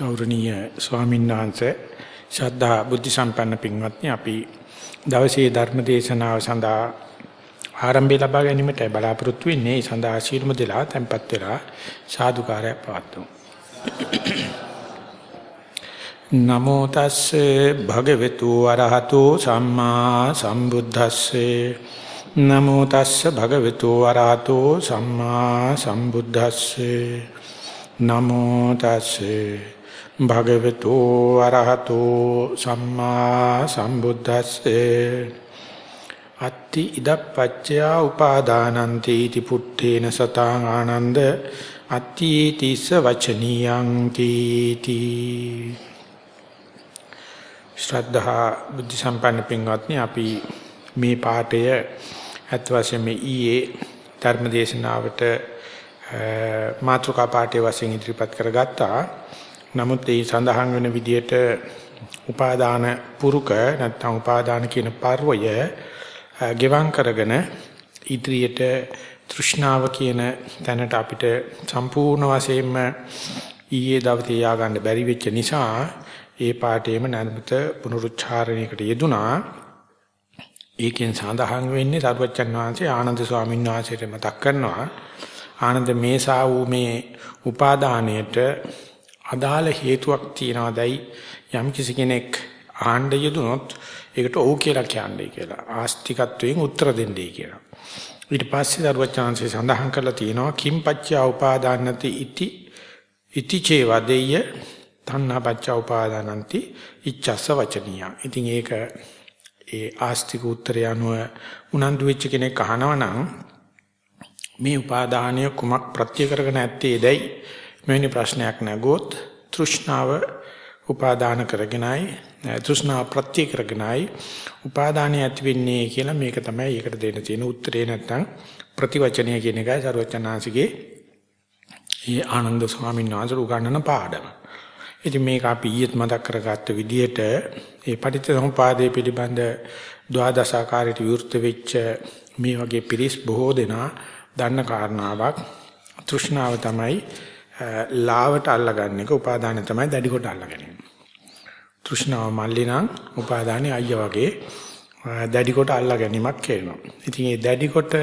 ගෞරවනීය ස්වාමීන් වහන්සේ ශ්‍රද්ධා බුද්ධ සම්පන්න පින්වත්නි අපි දවසේ ධර්ම දේශනාව සඳහා ආරම්භය ලබා ගැනීමට බලාපොරොත්තු වෙන්නේ. ඒ සඳහා ශීලමු දලා tempත් වෙලා සාදුකාරය පවත්වමු. නමෝ තස්සේ භගවතු වරහතෝ සම්මා සම්බුද්දස්සේ. නමෝ තස්සේ භගවතු වරහතෝ සම්මා සම්බුද්දස්සේ. නමෝ තස්සේ භගවතු අරහතෝ සම්මා සම්බුද්දස්සේ. අත්ති ඉදප්පච්චය උපාදානන්ති इति පුත්තේන සතාං ආනන්ද අත්ති තිස්ස වචනියං තීති ශ්‍රද්ධා බුද්ධ සම්පන්න පින්වත්නි අපි මේ පාඩය අත් වශයෙන් මේ ඊයේ ධර්මදේශනාවට මාතෘකා පාඩේ වශයෙන් ඉදිරිපත් කරගත්තා. නමුත් ඒ සඳහන් වෙන විදිහට උපාදාන පුරුක නැත්නම් උපාදාන කියන පර්වය ගෙවම් කරගෙන ඉදිරියට තෘෂ්ණාව කියන තැනට අපිට සම්පූර්ණ වශයෙන්ම ඊයේ දවසේ යා ගන්න බැරි වෙච්ච නිසා ඒ පාඩේම නැවත පුනරුච්චාරණයකට යෙදුනා ඒකෙන් සඳහන් වෙන්නේ සරුවච්චන් වහන්සේ ආනන්ද ස්වාමීන් වහන්සේට මතක් කරනවා. ආනන්ද මේසා වූ මේ උපාදානයට අදාළ හේතුවක් තියනවාදයි යම් කිසි කෙනෙක් ආණ්ඩ යදුනොත් ඒකට ඔව් කියලා කියන්නේ කියලා ආස්තිකත්වයෙන් උත්තර දෙන්නේ කියලා. ඊට පස්සේ දරුවචාන්සේ සඳහන් කරලා තියෙනවා කිම්පච්චා උපාදානති ඉති ඉති චේවදෙය තණ්හාපච්චා උපාදානಂತಿ ඉච්ඡස්ස වචනිය. ඉතින් ඒක ඒ ආස්තික උත්තරය අනුව උනන්දු වෙච්ච කෙනෙක් අහනවා නම් මේ උපාදානය කුමක් ප්‍රත්‍ය කරගෙන ඇත්තේ දැයි මෙවැනි ප්‍රශ්නයක් නැගොත් තෘෂ්ණාව උපාදාන කරගෙනයි තෘෂ්ණා ප්‍රත්‍ය කරගෙනයි උපාදානය ඇති වෙන්නේ කියලා මේක තමයි ඒකට දෙන්න තියෙන උත්තරේ නැත්තම් ප්‍රතිවචනය කියන එකයි සරුවචනාංශගේ ඒ ආනන්ද ස්වාමීන් වහන්සේ උගන්වන පාඩම. ඉතින් මේක අපි ඊයේත් මතක් කරගත්ත විදිහට ඒ පටිච්චසමුපාදයේ පිළිබඳ ද්වාදශාකාරයට විවෘත වෙච්ච මේ වගේ පිරිස් බොහෝ දෙනා දන්න කාරණාවක් තෘෂ්ණාව තමයි ලාවට අල්ලගන්න එක උපාදානය තමයි දැඩි කොට අල්ලගන්නේ. තෘෂ්ණාව මල්ලි නම් උපාදානයේ අයියා වගේ දැඩි කොට අල්ලා ගැනීමක් කරනවා. ඉතින් මේ දැඩි කොට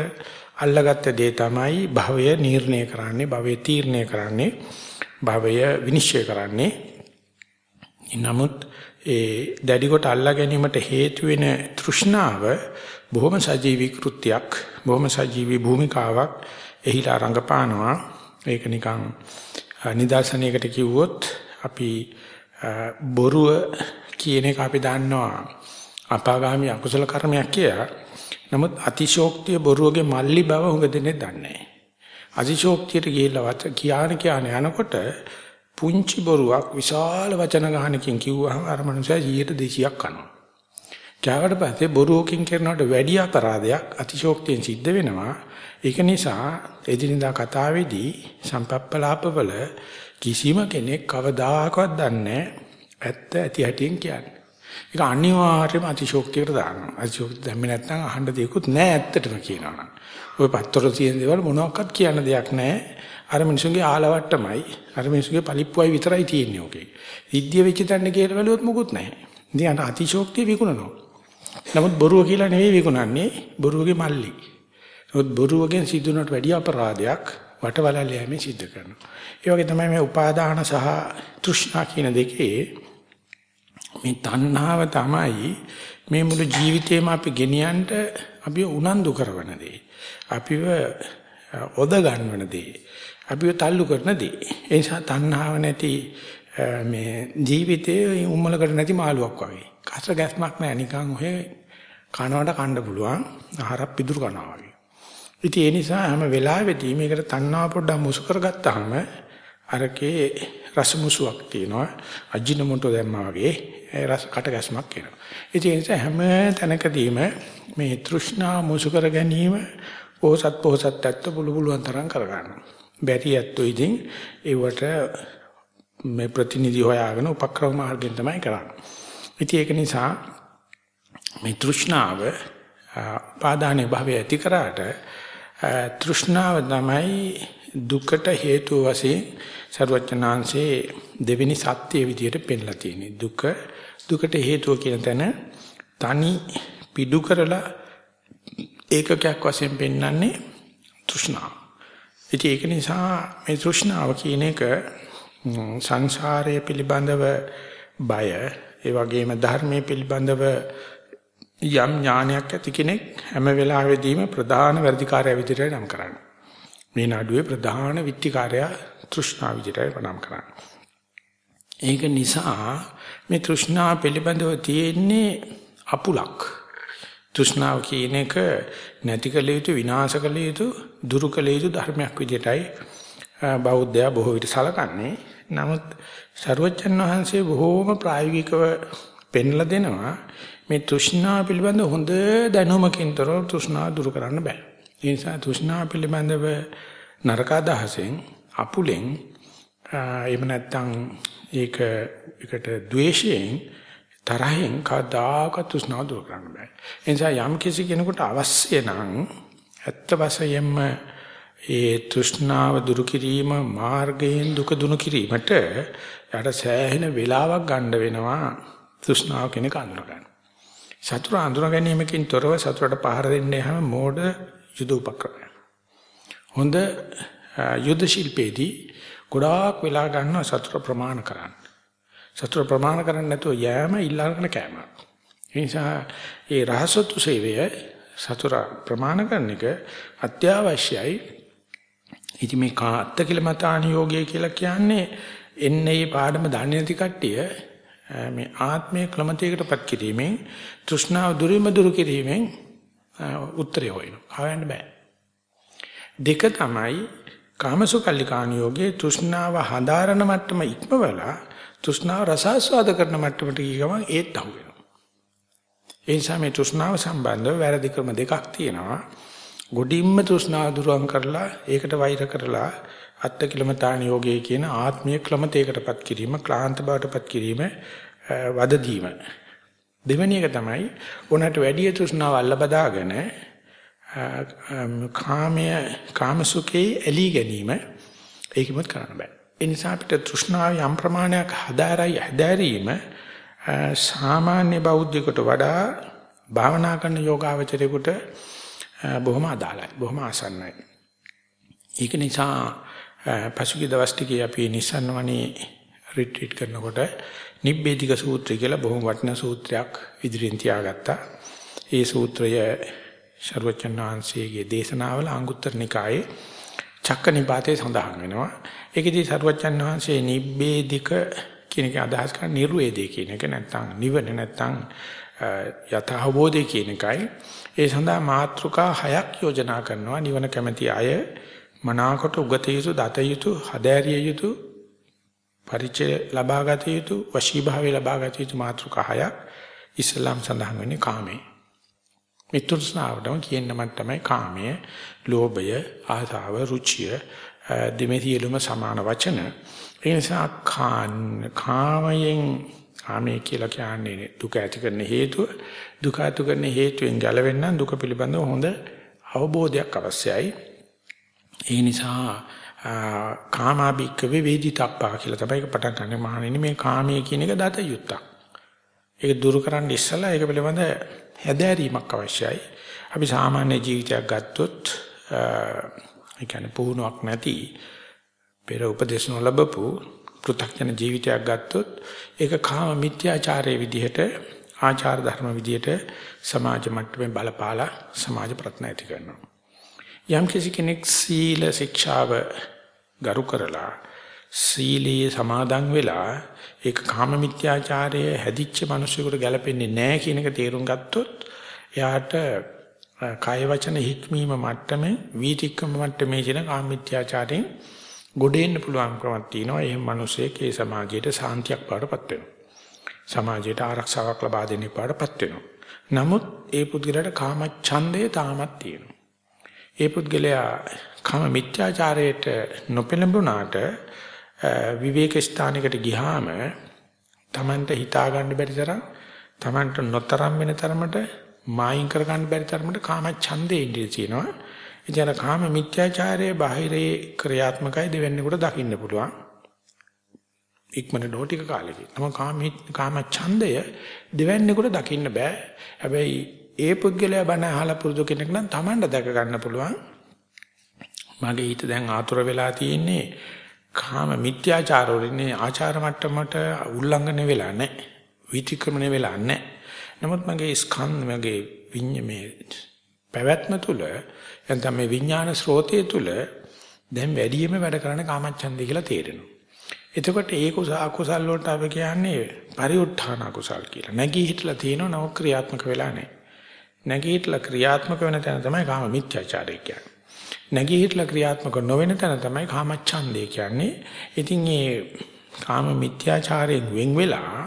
අල්ලාගත්ත දේ තමයි භවය නිර්ණය කරන්නේ, භවය තීරණය කරන්නේ, භවය විනිශ්චය කරන්නේ. නමුත් ඒ දැඩි කොට අල්ලා ගැනීමට හේතු වෙන තෘෂ්ණාව බොහොම සජීවී කෘත්‍යයක්, බොහොම සජීවී භූමිකාවක් එහිලා රංගපානවා. ඒක නිකන් නිදර්ශනයකට කිව්වොත් අපි බොරුව කියන එක අපි දන්නවා අපාගාමී අකුසල කර්මයක් කියලා. නමුත් අතිශෝක්තිය බොරුවගේ මල්ලි බව හුඟ දෙන්නේ දන්නේ නැහැ. අතිශෝක්තියට ගිහිල්ලා වච කියාන කියාන යනකොට පුංචි බොරුවක් විශාල වචන ගහනකින් කිව්වහම අර මනුස්සයා 200ක් කනවා. කෑවට පස්සේ බොරුවකින් කරනවට වැඩි අපරාධයක් අතිශෝක්තියෙන් සිද්ධ වෙනවා. ඒක නිසා එදිනදා කතාවේදී සම්පප්පලාපවල කිසිම කෙනෙක් කවදාකවත් දන්නේ ඇත්ත ඇති හැටියෙන් කියන්නේ. ඒක අනිවාර්යයෙන්ම අතිශෝක්තියකට දානවා. අතිශෝක්තිය දැම්මේ නැත්නම් අහන්න දෙයක්වත් නැහැ ඇත්තටම කියනවා නම්. ওই පත්තර තියෙන දේවල් මොනවාක්වත් කියන්න දෙයක් නැහැ. අර මිනිසුන්ගේ ආලවට්ටමයි අර මිනිසුන්ගේ පලිප්පුවයි විතරයි තියෙන්නේ ඔකේ. සිද්ධිය වෙච්ච තැන කියලා බැලුවොත් මොකුත් නැහැ. ඉතින් අර අතිශෝක්තිය විකුණනවා. නමුත් බොරුව කියලා නෙවෙයි විකුණන්නේ බොරුවගේ මල්ලි. නමුත් බොරුවගෙන් සිදුනට වැඩි අපරාධයක් වටවලල් යෑමෙන් සිද්ධ කරනවා. ඒ වගේ තමයි මේ උපාදාන සහ තෘෂ්ණා කියන දෙකේ මේ තණ්හාව තමයි මේ මුළු ජීවිතේම අපි ගෙනියන්න අපි උනන්දු කරන දේ. අපිව ඔද ගන්නවන දේ. අපිව තල්ලු කරන දේ. ඒ නිසා තණ්හාව නැති මේ ජීවිතයේ උම්මලකට නැති මාළුවක් වගේ. කස ගැස්මක් නැහැ නිකන් ඔහෙ කනවට කන්න පුළුවන් ආහාර පිදුරු කනවා වගේ. ඉතින් ඒ නිසා හැම වෙලාවෙදී මේකට තණ්හාව පොඩ්ඩක් මුසු කරගත්තාම අරකේ රසමුසුවක් තියෙනවා අජිනමොටෝ දැම්මා වගේ රස කට ගැස්මක් එනවා. ඉතින් ඒ නිසා හැම තැනකදීම මේ තෘෂ්ණා මුසු කර ගැනීම පොහසත් පොහසත් ඇත්ත පුළු පුළුවන් තරම් කරගන්නවා. බැරි ඇත්තෝ ඉතින් ඒවට මේ ප්‍රතිනිධි හොයාගෙන උපක්‍රම මාර්ගයෙන් තමයි කරන්නේ. ඉතින් ඒක නිසා මේ තෘෂ්ණාව පාදානේ භාවය ඇති කරාට තෘෂ්ණාව තමයි දුකට හේතු වශයෙන් ਸਰවඥාන්සේ දෙවෙනි සත්‍යයේ විදියට පෙන්ලා තියෙන්නේ. දුක දුකට හේතුව කියන තැන තනි පිඩු කරලා ඒකකයක් වශයෙන් පෙන්වන්නේ තෘෂ්ණාව. ඉතින් ඒක නිසා මේ තෘෂ්ණාව කියන එක සංසාරය පිළිබඳව බය ඒ වගේම ධර්මයේ පිළිබඳව යම් ඥානයක් ඇති කෙනෙක් හැම වෙලාවෙදීම ප්‍රධාන වැඩිකාරය විදිහට නම් කරන්නේ. මේ නඩුවේ ප්‍රධාන විත්තිකාරය තෘෂ්ණා විදිහට නම් කරන්නේ. ඒක නිසා මේ තෘෂ්ණා පිළිබඳව තියෙන්නේ අපුලක්. තෘෂ්ණාව කියන එක නැති කළ යුතු විනාශ කළ යුතු දුරු කළ යුතු ධර්මයක් විදිහටයි බෞද්ධයා බොහෝ විට සලකන්නේ. නමුත් සර්වජන් වහන්සේ බොහෝම ප්‍රායෝගිකව පෙන්ලා දෙනවා මේ තෘෂ්ණාව පිළිබඳ හොඳ දැනුමකින් තොරව තෘෂ්ණාව දුරු කරන්න බෑ. ඒ නිසා තෘෂ්ණාව පිළිබඳව නරක අදහසෙන් අපුලෙන් එහෙම නැත්නම් ඒක එකට ද්වේෂයෙන් තරහෙන් කවදාකවත් තෘෂ්ණාව දුරු කරන්න බෑ. ඒ නිසා යම් කිසි කෙනෙකුට අවශ්‍ය නම් ඇත්ත වශයෙන්ම ඒ තෘෂ්ණාව දුරු කිරීම මාර්ගයෙන් දුක දුරු කිරීමට යට සෑහෙන වෙලාවක් ගන්න වෙනවා තෘෂ්ණාව කෙනෙක් අඳුර ගන්න. සතුර අඳුර ගැනීමකින් තොරව සතුරට පහර දෙන්නේ හැම මෝඩ යුද උපක්‍රමයක්. හොඳ යුද ශිල්පේදී ගොඩාක් වෙලා ගන්නවා සතුර ප්‍රමාණ කරන්න. සතුර ප්‍රමාණ කරන්නේ නැතුව යෑම ඊළඟට කෑම. ඒ නිසා ඒ රහසතු සේවය සතුර ප්‍රමාණ කරන එක අත්‍යවශ්‍යයි. ඉතින් මේ කාත්ත කිලමතාන යෝගය කියලා කියන්නේ එන්නේ මේ පාඩම දන්නේ නැති කට්ටිය මේ ආත්මයේ ක්‍රමතයකටපත් කිරීමෙන් තෘෂ්ණාව දුරීම දුරු කිරීමෙන් උත්තරය හොයනවා. හොයන්න බෑ. දෙක තමයි කාමසුකල්ලිකාණ යෝගයේ තෘෂ්ණාව හදාරන මට්ටම ඉක්මවලා තෘෂ්ණාව රසාස්වාද කරන මට්ටමට ගිය ගමන් ඒත් අහු වෙනවා. ඒ නිසා මේ තෘෂ්ණාව සම්බන්ධව වැරදි ක්‍රම දෙකක් තියෙනවා. ගොඩින්ම තෘෂ්ණාව දුරුවන් කරලා ඒකට වෛර කරලා අත්ති කිලමතාණ යෝගයේ කියන ආත්මීය ක්‍රමතේකටපත් කිරීම ක්ලාන්ත බවටපත් කිරීම වද දීම. දෙවෙනි එක තමයි උනට වැඩි තෘෂ්ණාව අල්ල බදාගෙන කාමය කාමසුඛේ එලී ගැනීම ඒකෙමත් කරන්න බෑ. ඒ නිසා අපිට තෘෂ්ණාව යම් ප්‍රමාණයක් හදාරයි හදාරීම සාමාන්‍ය බෞද්ධයෙකුට වඩා භාවනා කරන යෝගාවචරයෙකුට බොහොම අදාළයි බොහොම ආසන්නයි. ඒක නිසා පසුගිය දවස් ටිකේ අපි නිසන් වනේ රිට්‍රීට් කරනකොට නිබ්බේධික සූත්‍රය කියලා බොහොම වටිනා සූත්‍රයක් ඉදිරියෙන් තියාගත්තා. ඒ සූත්‍රය ශර්වචන් වහන්සේගේ දේශනාවල අංගුත්තර නිකායේ චක්කනිපාතේ සඳහන් වෙනවා. ඒකෙදී ශර්වචන් වහන්සේ නිබ්බේධික කියන එක අදහස් කරන්නේ නිර්වේදේ කියන එක නැත්නම් නිවන නැත්නම් යථාබෝධය කියන එකයි. ඒ සඳහා මාත්‍රිකා හයක් යෝජනා කරනවා නිවන කැමැති අය මනාකොට උගත යුතු දත යුතු හදෑරිය යුතු පරිචය ලබා ගත යුතු වශී භාවය ලබා ගත යුතු මාත්‍රිකා හයක් ඉස්ලාම් සඳහන් වෙන්නේ කාමයේ මිත්‍ෘස්නාවටම කියන මත තමයි කාමය, ලෝභය, ආසාව, රුචිය දෙමෙතියලුම සමාන වචන. ඒ නිසා කාමයෙන් කාමයේ කියලා කියන්නේ දුක ඇති කරන හේතුව. දුක ඇති කරන හේතුවෙන් ගැලවෙන්න දුක පිළිබඳව හොඳ අවබෝධයක් අවශ්‍යයි. ඒ නිසා කාමාභික්ක වේදිතප්පා කියලා තමයි පටන් ගන්න මහණෙනි මේ කාමයේ කියන එක දත යුත්තක්. ඒක දුරු කරන්න ඉස්සලා ඒක පිළිබඳ හැදෑරීමක් අවශ්‍යයි. අපි සාමාන්‍ය ජීවිතයක් ගත්තොත් ඒ කියන්නේ පුහුණුවක් නැති පෙර උපදේශ නොලබපු පෘථග්ජන ජීවිතයක් ගත්තොත් ඒක කාම මිත්‍යාචාරයේ විදිහට ආචාර ධර්ම විදිහට සමාජ මට්ටමේ බලපාලා සමාජ ප්‍රඥා ඇති කරනවා. යම් කෙනෙක් සීල ශික්ෂාව ගරු කරලා සීලයේ සමාදන් වෙලා ඒක කාම මිත්‍යාචාරයේ හැදිච්ච මිනිසෙකුට ගැලපෙන්නේ නැහැ කියන එක තේරුම් ගත්තොත් එයාට කාය වචන හික්මීම මට්ටමේ වීතික්කම මට්ටමේ කියන කාම මිත්‍යාචාරයෙන් ගොඩේන්න පුළුවන් ක්‍රමයක් තියෙනවා. එහෙම මිනිසෙක් ඒ සමාජයට සාන්තියක් පාඩපත් වෙනවා. සමාජයට ආරක්ෂාවක් ලබා දෙන්න පාඩපත් වෙනවා. නමුත් ඒ පුද්ගලයාට කාම ඡන්දය තාමත් තියෙනවා. ඒ පුද්ගලයා කාම මිත්‍යාචාරයට නොපෙළඹුණාට විවේක ස්ථානයකට ගියාම Tamanට හිතා ගන්න බැරි තරම් Tamanට නොතරම් වෙන තරමට මායින් කර ගන්න බැරි තරමට කාම ඡන්දේ ඉඳී තියෙනවා. ඉතින් කාම මිත්‍යාචාරයේ බාහිරේ ක්‍රියාත්මකයි දෙවෙන්නේකට දකින්න පුළුවන්. ඉක්මනට ඩෝටික කාලෙකින්. තම කාම කාම ඡන්දය දෙවෙන්නේකට දකින්න බෑ. හැබැයි ඒ පුද්ගලයා බණ අහලා පුරුදු කෙනෙක් නම් Tamanට දැක ගන්න පුළුවන්. මගේ හිත දැන් ආතුර වෙලා තියෙන්නේ කාම මිත්‍යාචාර වලින්නේ ආචාර මට්ටමට උල්ලංඝනය වෙලා නැහැ. විතික්‍රමණය වෙලා නැහැ. නමුත් මගේ ස්කන්ධ මගේ විඤ්ඤාමේ පැවැත්ම තුල එතන මේ විඥාන ස්රෝතය තුල දැන් වැඩියෙන්ම වැඩ කරන කාමච්ඡන්දය කියලා තේරෙනවා. එතකොට ඒ අකුසල් වලට අපි කියන්නේ පරිඋත්ථාන අකුසල් කියලා. නැගී හිටලා තියෙනව නව ක්‍රියාත්මක වෙලා නැහැ. නැගී හිටලා ක්‍රියාත්මක වෙන තැන තමයි කාම මිත්‍යාචාරය කියන්නේ. නැගී හිටලා ක්‍රියාත්මක නොවන තැන තමයි කාමච්ඡන්දය කියන්නේ. ඉතින් මේ කාම මිත්‍යාචාරයෙන් වෙන් වෙලා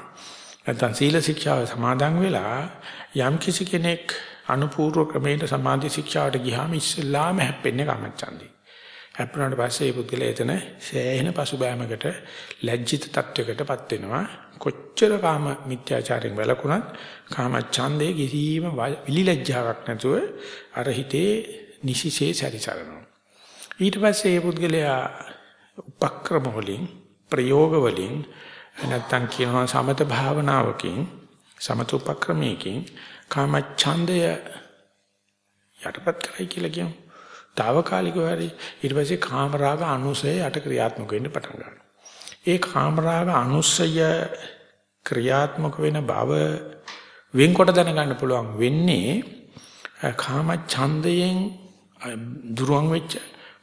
නැත්නම් සීල ශික්ෂාව සමාදන් වෙලා යම් කිසි කෙනෙක් අනුපූර්ව ක්‍රමයට සමාධි ශික්ෂාවට ගියාම ඉස්සෙල්ලාම හැප්පෙන්නේ කාමච්ඡන්දේ. හැප්පුණාට පස්සේ ඒ පුද්ගලයා එතන සෑහෙන පසුබෑමකට ලැජ්ජිත තත්වයකටපත් වෙනවා. කොච්චර කාම මිත්‍යාචාරයෙන් වැළකුණත් කාමච්ඡන්දේ කිසිම විලිලැජ්ජාවක් නැතුව අර හිතේ නිසිසේ සැරිසරනවා. ඊට පස්සේ ඒ පුද්ගලයා උපක්‍රම වලින් ප්‍රයෝග වලින් නැත්තම් කියනවා සමත භාවනාවකින් සමත උපක්‍රමයකින් කාමච්ඡන්දය යටපත් කරයි කියලා කියමු. తాවකාලිකව හරි ඊට පස්සේ කාමරාග අනුසය යට ක්‍රියාත්මක වෙන්න පටන් ගන්නවා. ඒ කාමරාග අනුසය ක්‍රියාත්මක වෙන බව වෙන්කොට දැනගන්න පුළුවන් වෙන්නේ කාමච්ඡන්දයෙන් දුරවන් වෙච්ච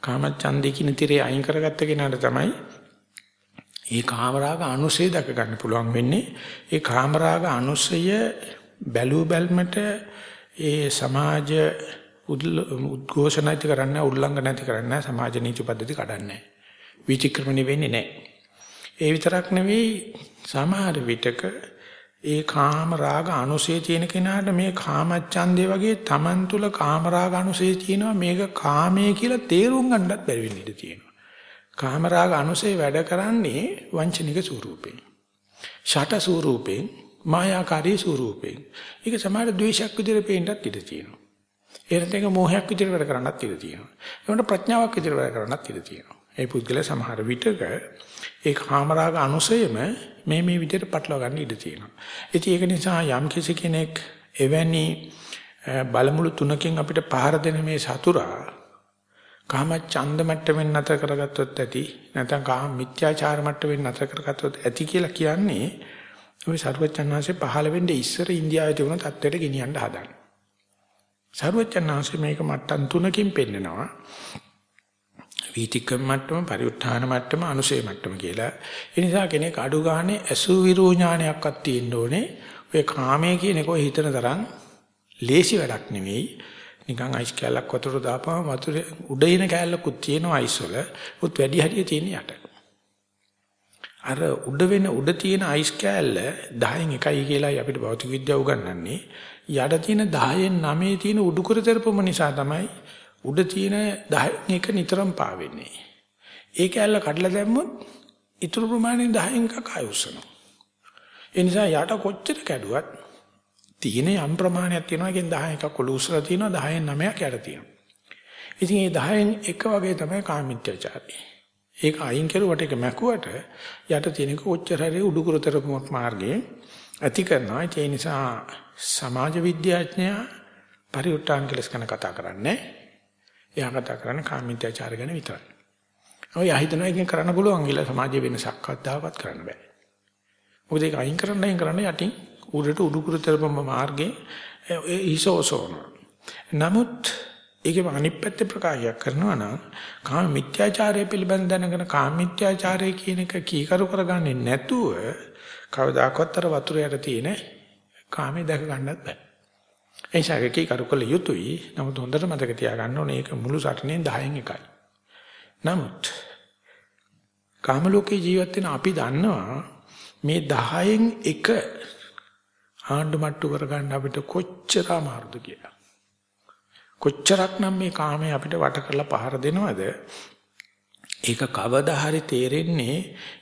කාමච්ඡන්දේ කියන තිරේ අයින් කරගත්ත කෙනාට තමයි ඒ කාමරාග අනුසය දක ගන්න පුළුවන් වෙන්නේ. ඒ කාමරාග අනුසය බැලූ බැල්මට ඒ සමාජ උද්ඝෝෂණ නැති කරන්නේ උල්ලංඝන නැති කරන්නේ සමාජ නීති පද්ධති කඩන්නේ විචක්‍රමණය වෙන්නේ නැහැ. ඒ විතරක් නෙවෙයි සමහර විටක ඒ කාම රාග අනුසය තියෙන කෙනාට මේ කාමච්ඡන්දේ වගේ Taman තුල කාම රාග අනුසය තියෙනවා මේක කාමයේ කියලා තේරුම් ගන්නත් බැරි වෙන්න ඉඩ තියෙනවා. කාම රාග අනුසය වැඩ කරන්නේ වංචනික ස්වරූපේ. ෂට ස්වරූපේ මායාකාරී ස්වරූපයෙන්. ඒක සමහර ද්වේෂයක් විදිහට පේන්නත් ඉඩ තියෙනවා. ඒකට ඒක මෝහයක් විදිහට වැඩ කරන්නත් ඉඩ තියෙනවා. ඒකට ප්‍රඥාවක් විදිහට වැඩ කරන්නත් ඉඩ තියෙනවා. ඒ පුද්ගල සමහර විටක ඒ කාමරාග අනුසයම මේ මේ විදිහට පටලවා ගන්න ඉඩ තියෙනවා. ඉතින් ඒක නිසා යම් කිසි කෙනෙක් එවැනි බලමුළු තුනකින් අපිට පහර දෙන මේ සතුරා කාම ඡන්ද මට්ටමින් නැතර කරගත්තොත් ඇති නැත්නම් කාම මිත්‍යාචාර මට්ටමින් නැතර කරගත්තොත් ඇති කියලා කියන්නේ ওই සරුවච්චන්හන්සේ පහළ වෙන්නේ ඉස්සර ඉන්දියාවේ තිබුණ තත්ත්වයට ගෙනියන්න හදන. සරුවච්චන්හන්සේ මේක මට්ටම් තුනකින් පෙන්නනවා. වීතිකම් මට්ටම, පරිඋත්ථාන මට්ටම, අනුසේ මට්ටම කියලා. ඒ නිසා කෙනෙක් අඩු ගානේ අසු විරෝ ඥානයක්වත් තියෙන්න ඕනේ. ඔය කාමයේ කියන එක හිතන තරම් ලේසි වැඩක් නෙවෙයි. නිකන් අයිස් කැලක් වතුර දාපුවම වතුර උඩ ඉන කැලකුත් තියෙනවා අයිස් වල. උත් වැඩි හරිය තියෙන යට. අර උඩ වෙන උඩ තියෙන අයිස් කෑල්ල 10න් එකයි කියලායි අපිට භෞතික විද්‍යාව උගන්වන්නේ. යට තියෙන 10න් 9 තියෙන උඩුකර terපම නිසා තමයි උඩ තියෙන 10න් එක නිතරම පාවෙන්නේ. ඒ කෑල්ල කඩලා දැම්මොත් ඊටු ප්‍රමාණයෙන් 10න් එකක් ආයුස්සනවා. ඒ නිසා යට කොච්චර කැඩුවත් තියෙන යම් ප්‍රමාණයක් තියෙනවා. ඒකෙන් 10 එකක් ඔලු උස්සලා තියෙනවා 10න් 9ක් යට තියෙනවා. ඉතින් මේ 10න් එක වගේ තමයි කාමිත්‍යචාරය. ඒක අයින් කරුවට ඒක මැකුවට යට තියෙනක කොච්චර හරි උඩුකුරතරපමක් මාර්ගයේ ඇති කරනවා. ඒ නිසා සමාජ විද්‍යාඥයා පරිඋත්තාන කෙලස් ගැන කතා කරන්නේ. එයා කතා කරන්නේ කාමීත්‍යාචාර ගැන විතරයි. ඔය අහිතනවා එකෙන් කරන්න පුළුවන් කියලා සමාජයේ වෙනසක් අද්දාවත් කරන්න බෑ. මොකද ඒක අයින් කරන්න අයින් කරන්න යටින් උඩට උඩුකුරතරපම මාර්ගයේ ඒ ඉසෝසෝන. නමුත් ඒකේ අනිත් පැත්තේ ප්‍රකාශයක් කරනවා නම් කාම මිත්‍යාචාරය පිළිබඳ දැනගෙන කාම මිත්‍යාචාරය කියන එක කීකරු කරගන්නේ නැතුව කවදාකවත් අර වතුර යට තියෙන කාමේ දැක ගන්නත් බෑ. ඒ නිසා කීකරු කළ යුතුයි. නමුත් හොඳට මතක තියාගන්න ඕනේ ඒක මුළු සටනේ 10න් එකයි. නමුත් කාම ලෝකේ ජීවත් වෙන අපි දන්නවා මේ 10න් එක ආණ්ඩු මට්ටු කරගන්න අපිට කොච්චර අමාරුද කියලා. කොච්චරක්නම් මේ කාමයේ අපිට වට කරලා පහර දෙනවද? ඒක කවදා හරි තේරෙන්නේ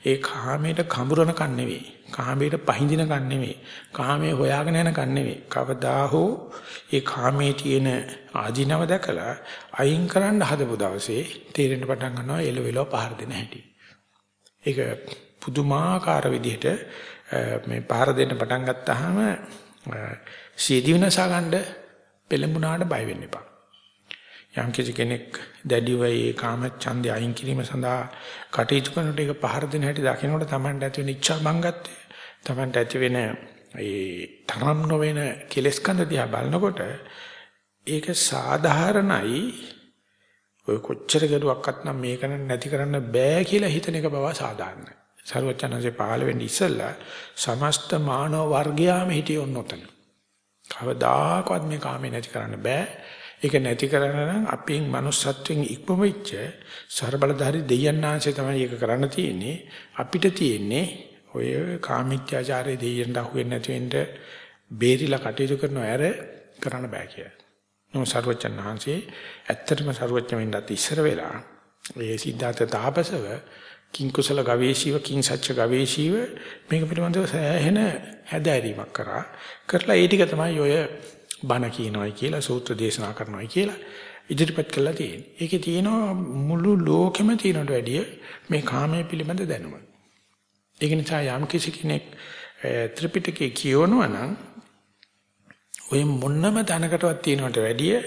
ඒ කාමයට කඹරන කන් නෙවෙයි. කාමයට පහඳින කන් නෙවෙයි. කාමයේ හොයාගෙන යන කන් නෙවෙයි. කවදා හෝ ඒ කාමයේ තියෙන ආධිනව දැකලා අයින් කරන්න හදපු දවසේ තේරෙන්න පටන් ගන්නවා එළවෙලව පහර දෙන හැටි. ඒක පුදුමාකාර විදිහට මේ පහර දෙන්න පටන් ගත්තාම සීදී විනාශ ගන්න පෙළඹුණාට බය වෙන්න එපා. යම් කෙනෙක් දැඩිව ඒ කාම ඡන්දය අයින් කිරීම සඳහා කටයුතු කරනකොට ඒක පහර දෙන හැටි දකිනකොට Tamanට ඇති වෙන ඉච්ඡා බංගත්වය Tamanට ඇති වෙන ඒ තරම් නොවන කෙලස් කඳ දිහා බලනකොට ඒක සාධාරණයි ඔය කොච්චර ගැඩුවක්වත් නම් මේක නැති කරන්න බෑ කියලා හිතන එක බව සාධාරණයි. සර්වචනන්සේ පහළ වෙන්නේ ඉස්සෙල්ලා සමස්ත මානව වර්ගයාම හිටියේ ඔන්නතන. කවදාකවත් මේ කාමේ නැති කරන්න බෑ. ඒක නැති කරන්න නම් අපෙන් manussත්වෙන් ඉක්මවෙච්ච ਸਰබලධාරි දෙයයන් ආංශය තමයි ඒක කරන්න තියෙන්නේ. අපිට තියෙන්නේ ඔය කාමීත්‍යාචාරයේ දෙයයන්ට අහුවෙන්නේ නැති වෙන්න බේරිලා කටයුතු කරන අය කරන්න බෑ කියලා. නෝ සර්වචන් වහන්සේ ඇත්තටම සර්වචන් වෙන්නත් ඉස්සර වෙලා ඒ සිද්ධාර්ථ තාපසව කිං කුසල ගවේෂීව කිං සච්ච ගවේෂීව මේක පිළිබඳව සෑහෙන හැදෑරීමක් කරා. කරලා ඒ ටික තමයි ඔය බණ කියනවායි කියලා සූත්‍ර දේශනා කරනවායි කියලා ඉදිරිපත් කළා තියෙන්නේ. ඒකේ තියෙනවා මුළු ලෝකෙම තියෙනට වැඩිය මේ කාමයේ පිළිබඳ දැනුම. ඒක නිසා යම් කිසි කෙනෙක් ත්‍රිපිටකය කියවනවා නම් ඔය මොන්නම තැනකටවත් තියෙනවට වැඩිය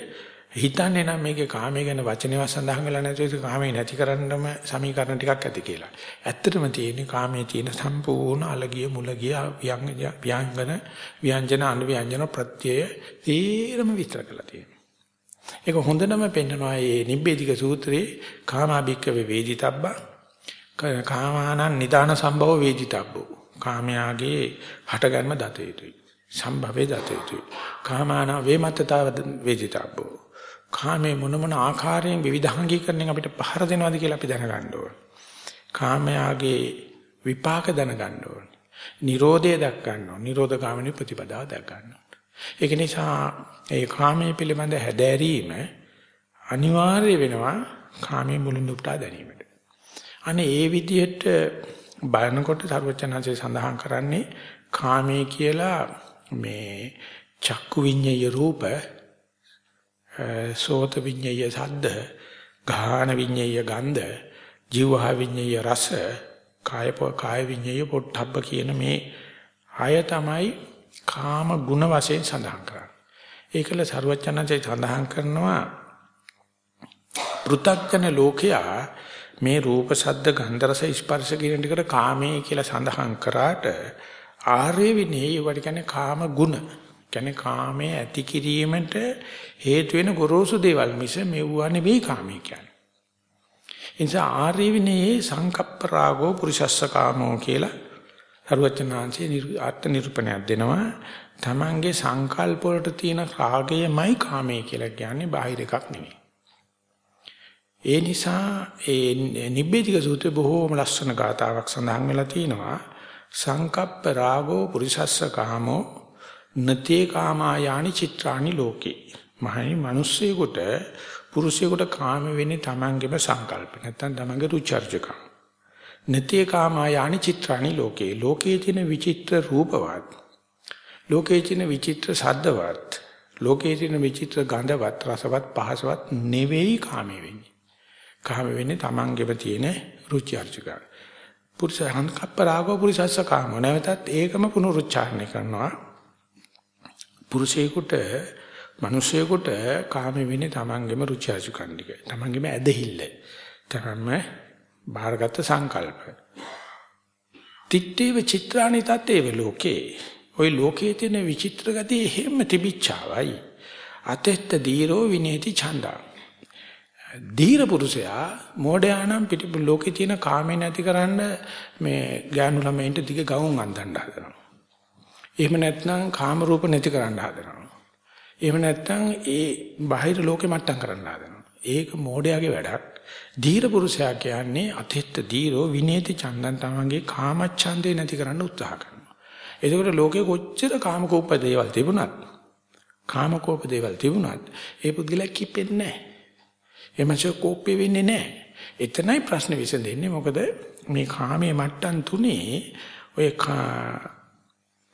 හිතන්නේ නම් මේකේ කාමයේ ගැන වචනේව සඳහන් වෙලා නැති ඒක කාමයේ නැති කරන්නම සමීකරණ ටිකක් ඇති කියලා. ඇත්තටම තියෙන්නේ කාමයේ තියෙන සම්පූර්ණ අලගිය මුලගිය ව්‍යංගන ව්‍යංජන අනුව්‍යංජන ප්‍රත්‍යය තීරම විස්තර කරලා තියෙනවා. ඒක හොඳනම පෙන්වනවා මේ නිබ්බේධික සූත්‍රයේ කාමාභික්ක වේදිතබ්බා කාමානං නිදාන සම්භව වේදිතබ්බෝ. කාමයාගේ හටගන්ම දත යුතුයි. සම්භවේ දත යුතුයි. කාමාන වේමත්තතාව වේදිතබ්බෝ. කාමයේ මොන මොන ආකාරයෙන් විවිධාංගීකරණයෙන් අපිට පහර දෙනවද කියලා අපි දැනගන්න ඕන. කාමයාගේ විපාක දැනගන්න ඕන. Nirodhe දක් ගන්න ඕන. Nirodha ගාමිනී ප්‍රතිපදාව දක් ගන්න ඕන. ඒක නිසා ඒ කාමයේ පිළිබඳ හැදෑරීම අනිවාර්ය වෙනවා කාමයේ මුලින් උපුටා ගැනීමට. අනේ ඒ විදිහට බලනකොට සර්වචනanse සඳහන් කරන්නේ කාමයේ කියලා මේ චක්කු විඤ්ඤය රූප සෝත විඤ්ඤය සද්ද, ගාහන විඤ්ඤය ගන්ධ, ජීවහ විඤ්ඤය රස, කාය කාය විඤ්ඤය පොට්ටබ්බ කියන මේ හය තමයි කාම ගුණ වශයෙන් සඳහන් කරන්නේ. ඒකල ਸਰවචනන්සේ සඳහන් කරනවා පෘථග්ජන ලෝකයා මේ රූප ශබ්ද ගන්ධ රස ස්පර්ශ කියන එකට කාමයේ කියලා සඳහන් කරාට ආර්ය විනයේ ඒවට කියන්නේ කාම ගුණ. කියන්නේ කාමයේ ඇති කිරීමට හේතු වෙන ගොරෝසු දේවල් මිස මෙවුවා නෙවෙයි කාමී කියන්නේ. ඒ නිසා ආර්ය විනයේ සංකප්ප රාගෝ පුරුෂස්ස කාමෝ කියලා හරුවචනාංශයේ ආත්ම නිරූපණයක් දෙනවා. Tamange සංකල්ප වලට තියෙන රාගයමයි කාමයේ කියලා කියන්නේ බාහිර එකක් නෙවෙයි. ඒ නිසා ඒ නිබ්බේධික සූත්‍රයේ බොහෝම ලස්සන ගාතාවක් සඳහන් වෙලා තිනවා. සංකප්ප රාගෝ පුරිසස්ස කාමෝ නතේ කාමායානි චිත්‍රානි ලෝකේ මහණි මිනිස්සෙකුට පුරුෂයෙකුට කාම වෙන්නේ තමන්ගේම සංකල්ප නැත්නම් තමන්ගේ රුචර්ජකම්. නතේ කාමායානි චිත්‍රානි ලෝකේ ලෝකයේ තියෙන විචිත්‍ර රූපවත් ලෝකයේ තියෙන විචිත්‍ර ශබ්දවත් ලෝකයේ තියෙන විචිත්‍ර ගන්ධවත් රසවත් පහසවත් නෙවෙයි කාමයේ වෙන්නේ. කාම වෙන්නේ තමන්ගේම තියෙන රුචර්ජකම්. පුරුෂයන් කප්පරාගෝ පුරුෂස්ස කාම නැවතත් ඒකම පුනරුච්චාරණය කරනවා. පුරුෂයෙකුට මිනිසෙකුට කාම වෙන්නේ තමන්ගේම රුචි අරුචිකන් ටික. තමන්ගේම ඇදහිල්ල. තමන්ම බාහිරගත සංකල්ප. තිත්තේව චිත්‍රානි තත්තේව ලෝකේ. ওই ලෝකයේ තියෙන විචිත්‍ර ගතිය හැම තිබිච්චාවයි. අතෙත්ත දීරෝ විනේති ඡන්දා. දීර පුරුෂයා මෝඩයානම් පිටි ලෝකේ තියෙන කාමේ නැතිකරන්න මේ ගෑනු ළමයින්ට දිග ගවුම් අඳින්න හදනවා. එහෙම නැත්නම් කාම රූප නැති කරන්න හදනවා. එහෙම නැත්නම් ඒ බාහිර ලෝකෙ මට්ටම් කරන්න හදනවා. ඒක මෝඩයාගේ වැඩක්. ධීර පුරුෂයා කියන්නේ අතිත්ත ධීරෝ විනේති චන්දන් තමන්ගේ කාමච්ඡන්දේ නැති කරන්න උත්සාහ කරනවා. එතකොට ලෝකේ කොච්චර කාමකෝප දේවල් තිබුණත් කාමකෝප දේවල් තිබුණත් ඒ පුද්ගලයා කිපෙන්නේ නැහැ. එමන්ස කෝප්පේ වෙන්නේ නැහැ. එතනයි ප්‍රශ්න විසඳෙන්නේ. මොකද මේ කාමයේ මට්ටම් තුනේ ඔය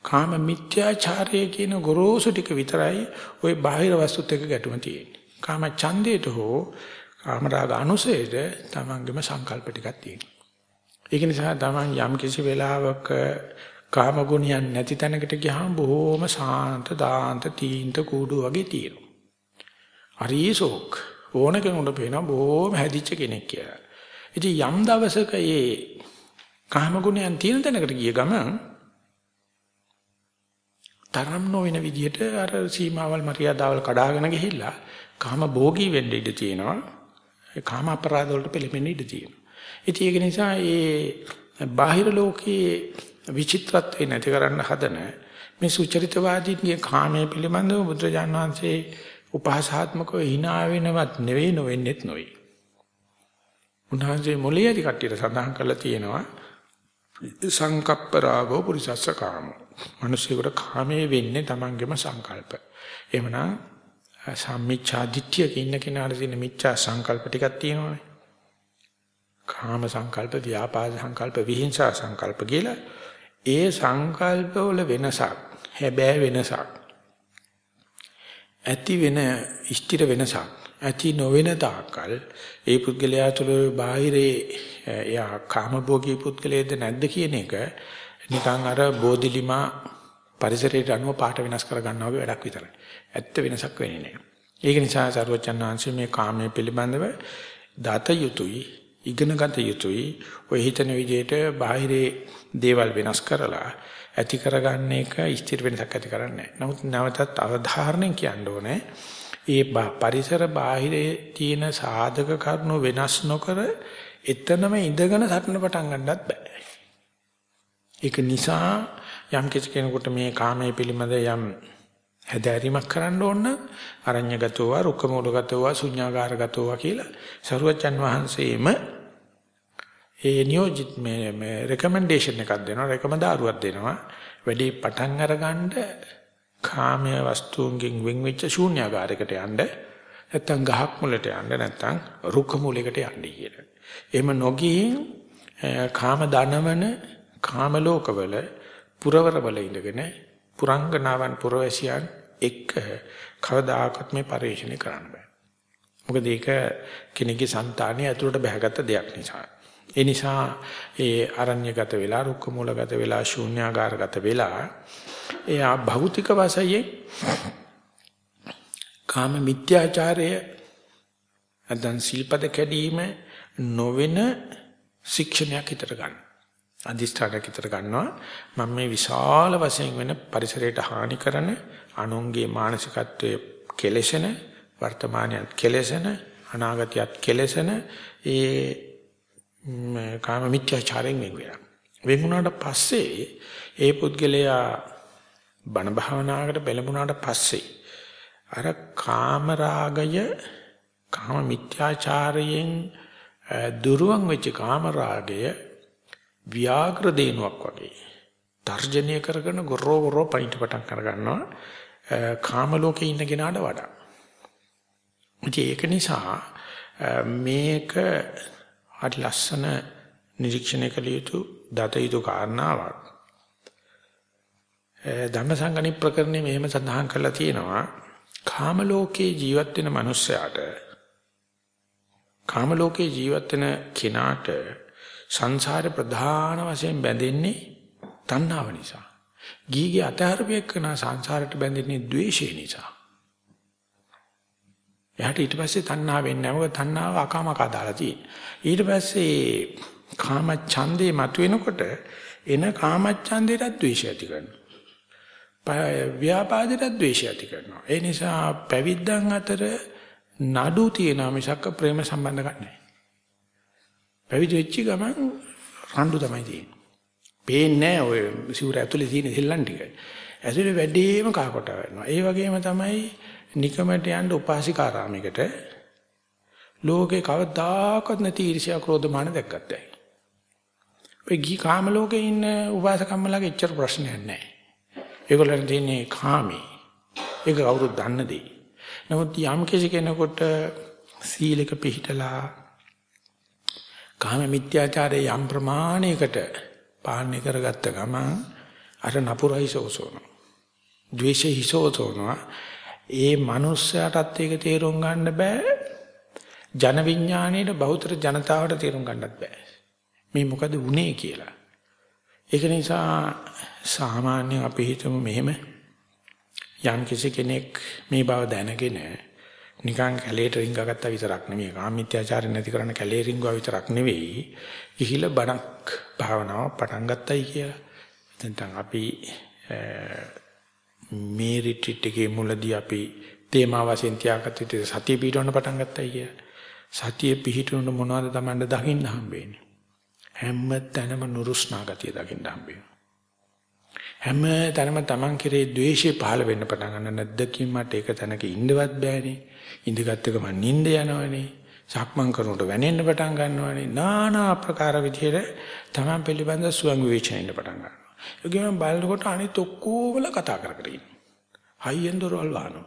කාම මිත්‍යාචාරය කියන ගොරෝසු ටික විතරයි ওই බාහිර වස්තුත් එක්ක ගැටුම තියෙන්නේ. කාම ඡන්දයට හෝ කාම රාග අනුසයට තමන්ගේම සංකල්ප ටිකක් තියෙනවා. ඒක නිසා තමන් යම් කිසි වෙලාවක කාම ගුණයන් නැති තැනකට ගියාම බොහෝම සාන්ත දාන්ත තීන්ත කූඩු වගේ තියෙනවා. හරිසෝක් ඕන කෙනෙකුට පේනවා බොහෝම හැදිච්ච කෙනෙක් කියලා. ඉතින් යම් දවසක ඒ කාම ගුණයන් තියෙන තැනකට ගිය ගමන් තරම් නොවන විදිහට අර සීමාවල් මරියාදාවල් කඩාගෙන ගිහිල්ලා කාම භෝගී වෙන්න ඉඩ තියෙනවා. කාම අපරාධ වලට පෙළඹෙන්න ඉඩ තියෙනවා. ඉතින් ඒක නිසා ඒ බාහිර ලෝකයේ විචිත්‍රත්වේ නැති කරන්න හදන මේ සුචරිතවාදීන්ගේ කාමයේ පිළිබඳව බුදුරජාණන් වහන්සේ උපහාසාත්මකව hina වෙනවත් නෙවෙයි නොවෙන්නෙත් නොවේ. උන්වහන්සේ මොළයේදී කට්ටියට සඳහන් කරලා තියෙනවා සංකප්ප රාගෝ පුරිසස්ස කාමෝ. මිනිස්සුන්ට කාමයේ වෙන්නේ Tamangeම සංකල්ප. එහෙමනම් සම්මිච්ඡා දිට්ඨියක ඉන්න කෙනාට තියෙන මිච්ඡා සංකල්ප ටිකක් තියෙනවානේ. කාම සංකල්ප, ව්‍යාපාද සංකල්ප, විහිංසා සංකල්ප කියලා ඒ සංකල්ප වල වෙනසක්, හැබෑ වෙනසක්. ඇති වෙන ස්ථිර වෙනසක් ඇති නොවන තාක්කල් ඒ පුද්ගලයා තුළ බාහිරේ එයා කාමභෝගී පුද්ගලයේද නැද්ද කියන එක නිකන් අර බෝධිලිමා පරිසරයට අනුව පාට වෙනස් කර ගන්නවා වගේ වැඩක් විතරයි. ඇත්ත වෙනසක් වෙන්නේ නැහැ. ඒක නිසා සරුවචන් වහන්සේ මේ කාමයේ පිළිබඳව දත යුතුයි, ඉගෙන ගත යුතුයි. ඔය හිතන විදිහට බාහිරේ දේවල් වෙනස් කරලා ඇති කරගන්න එක ස්ථිර වෙනසක් ඇති කරන්නේ නැහැ. නමුත් නැවතත් අවධාරණයෙන් කියන්න ඕනේ. ඒ පරිසර බාහිරේ තියෙන සාධක කරුණු වෙනස් නොකර එතනම ඉඳගෙන සටන පටන් ගන්නත් බෑ. ඒක නිසා යම් කිසි කෙනෙකුට මේ කාමයේ පිළිමද යම් හැදෑරීමක් කරන්න ඕන අරඤ්‍යගතව රුක්කමූලගතව ශුඤ්ඤාගාරගතව කියලා සරුවච්චන් වහන්සේම ඒ නියෝජිත මේ මේ රෙකමෙන්ඩේෂන් එකක් දෙනවා රෙකමදාරුවක් දෙනවා වැඩි පටන් අරගන්න කාමයේ වස්තුන්ගෙන් වෙන් වෙච්ච ශූන්‍යාකාරයකට යන්න නැත්තම් ගහක් මුලට යන්න නැත්තම් රුක්ක මූලයකට යන්න කියලා. එහෙම නොගිහින් කාම දනවන කාම ලෝකවල පුරවරවල ඉඳගෙන පුරංගනාවන් පුරවැසියන් එක්ක කවදාකවත් මේ පරිශ්‍රණය කරන්න බෑ. මොකද ඒක කෙනෙකුගේ సంతානිය ඇතුළට බහගත්ත දෙයක් නිසා. ඒ නිසා ඒ අරණ්‍යගත වෙලා රුක්ක මූලගත වෙලා ශූන්‍යාකාරගත වෙලා එයා භෞතික වශයෙන් කාම මිත්‍යාචාරය අදන් සිල්පද කැඩීම නොවන ශික්ෂණයක් හිතට ගන්න. අදිෂ්ඨානයක් හිතට ගන්නවා මම මේ විශාල වශයෙන් වෙන පරිසරයට හානි කරන අනුන්ගේ මානසිකත්වයේ කෙලෙසන වර්තමානයත් කෙලෙසන අනාගතයත් කෙලෙසන ඒ කාම මිත්‍යාචාරයෙන් වෙන් වෙනවා. වෙන් වුණාට පස්සේ ඒ පුද්ගලයා බණ භාවනාවකට බැලමුණාට පස්සේ අර කාම රාගය කාම මිත්‍යාචාරයෙන් දුරුවන් වෙච්ච කාම රාගය ව්‍යාග්‍ර දේනුවක් වගේ තර්ජනය කරගෙන ගොරෝ ගොරෝ පයින්ට පටන් කර ගන්නවා කාම ලෝකේ ඉන්න කෙනාට වඩා. ඒක නිසා මේක හරි ලස්සන නිරීක්ෂණය කළ යුතු දත යුතු කාරණාවක්. ධම්මසංගණි ප්‍රකරණේ මෙහෙම සඳහන් කරලා තියෙනවා කාම ලෝකේ ජීවත් වෙන මිනිස්සයාට කාම ලෝකේ ජීවත් වෙන කෙනාට සංසාරේ ප්‍රධාන වශයෙන් බැඳෙන්නේ තණ්හාව නිසා. ගීගේ අතහරපියක් කරන සංසාරයට බැඳෙන්නේ ද්වේෂය නිසා. එයාට ඊට පස්සේ තණ්හා වෙන්නේ නැහැ. මොකද තණ්හාව අකාමකා දාලා තියෙන්නේ. ඊට පස්සේ කාම ඡන්දේ මතුවෙනකොට එන කාම ඡන්දේට ද්වේෂය ඇති කරනවා. ව්‍යාපාදයට ද්වේෂය ඇති කරනවා. ඒ නිසා පැවිද්දන් අතර නඩු තියෙනවා මිසක් ප්‍රේම සම්බන්ධ ගන්නෑ. පැවිදි වෙච්ච ගමන් රණ්ඩු තමයි තියෙන්නේ. පේන්නේ ඔය සිවුර ඇතුලේ තියෙන දෙල්ලන් ටික. ඇතුලේ වැඩිම කහකොට වෙනවා. ඒ වගේම තමයි නිකමට යන්න උපාසිකාරාමයකට ලෝකේ කවදාකවත් නැති ඊර්ෂ්‍යා ක්‍රෝධ මාන දැක්කත් ඇයි. ඔය ගී කාම ලෝකේ ඉන්න උපාසකම්මලාගේ එච්චර ප්‍රශ්නයක් නැහැ. ඒගොල්ලන් තියෙන්නේ කාමී. ඒක කවුරුත් දන්න දෙයි. නමුත් යම් කෙනෙකුට සීලක පිළිහිටලා කාම මිත්‍යාචාරයේ යම් ප්‍රමාණයකට පාලනය කරගත්ත ගමන් අර නපුරයිසෝසෝන. ද්වේෂය හිසෝසෝනවා. ඒ මනුස්සයාටත් ඒක තේරුම් ගන්න බෑ. ජන විඥාණයට බෞද්ධ ජනතාවට තේරුම් ගන්නත් බෑ. මේ මොකද වුනේ කියලා. ඒක නිසා සාමාන්‍යයෙන් අපි හිතමු මෙහෙම යම් කිසි කෙනෙක් මේ බව දැනගෙන නිකන් කැලේට රිංගගත්තා විතරක් නෙමෙයි කාමීත්‍යාචාරය නැති කරන කැලේ රිංගුවා විතරක් නෙවෙයි ගිහිලා බණක් භාවනාව පටන් ගත්තයි කියලා. නැත්නම් අපි මේ රිට්‍රීට් එකේ මුලදී අපි තේමා වශයෙන් තියාගත්ත විදිහට සතිය පිටවන්න පටන් ගත්තයි කියලා. සතිය පිහිටුන මොනවද Tamanda දකින්න හම්බෙන්නේ. හැම තැනම නුරුස්නා ගතිය දකින්න හම්බෙන්නේ. හැම තැනම Taman කෙරේ ද්වේෂය පහළ වෙන්න පටන් ගන්න නැද්දකින් මට ඒක තැනක ඉන්නවත් බෑනේ. ඉඳගත් එක මං නිින්ද යනවනේ. සක්මන් කරනකොට වැනෙන්න පටන් ගන්නවනේ. নানা ආකාර විදිහට Taman පිළිබඳ ස්වං විවේචනය පටන් ගන්නවා. ඒකෙන් බලනකොට අනිත් ඔක්කොමල කතා කර කර ඉන්නවා. හයියෙන් දොරවල් වහනවා.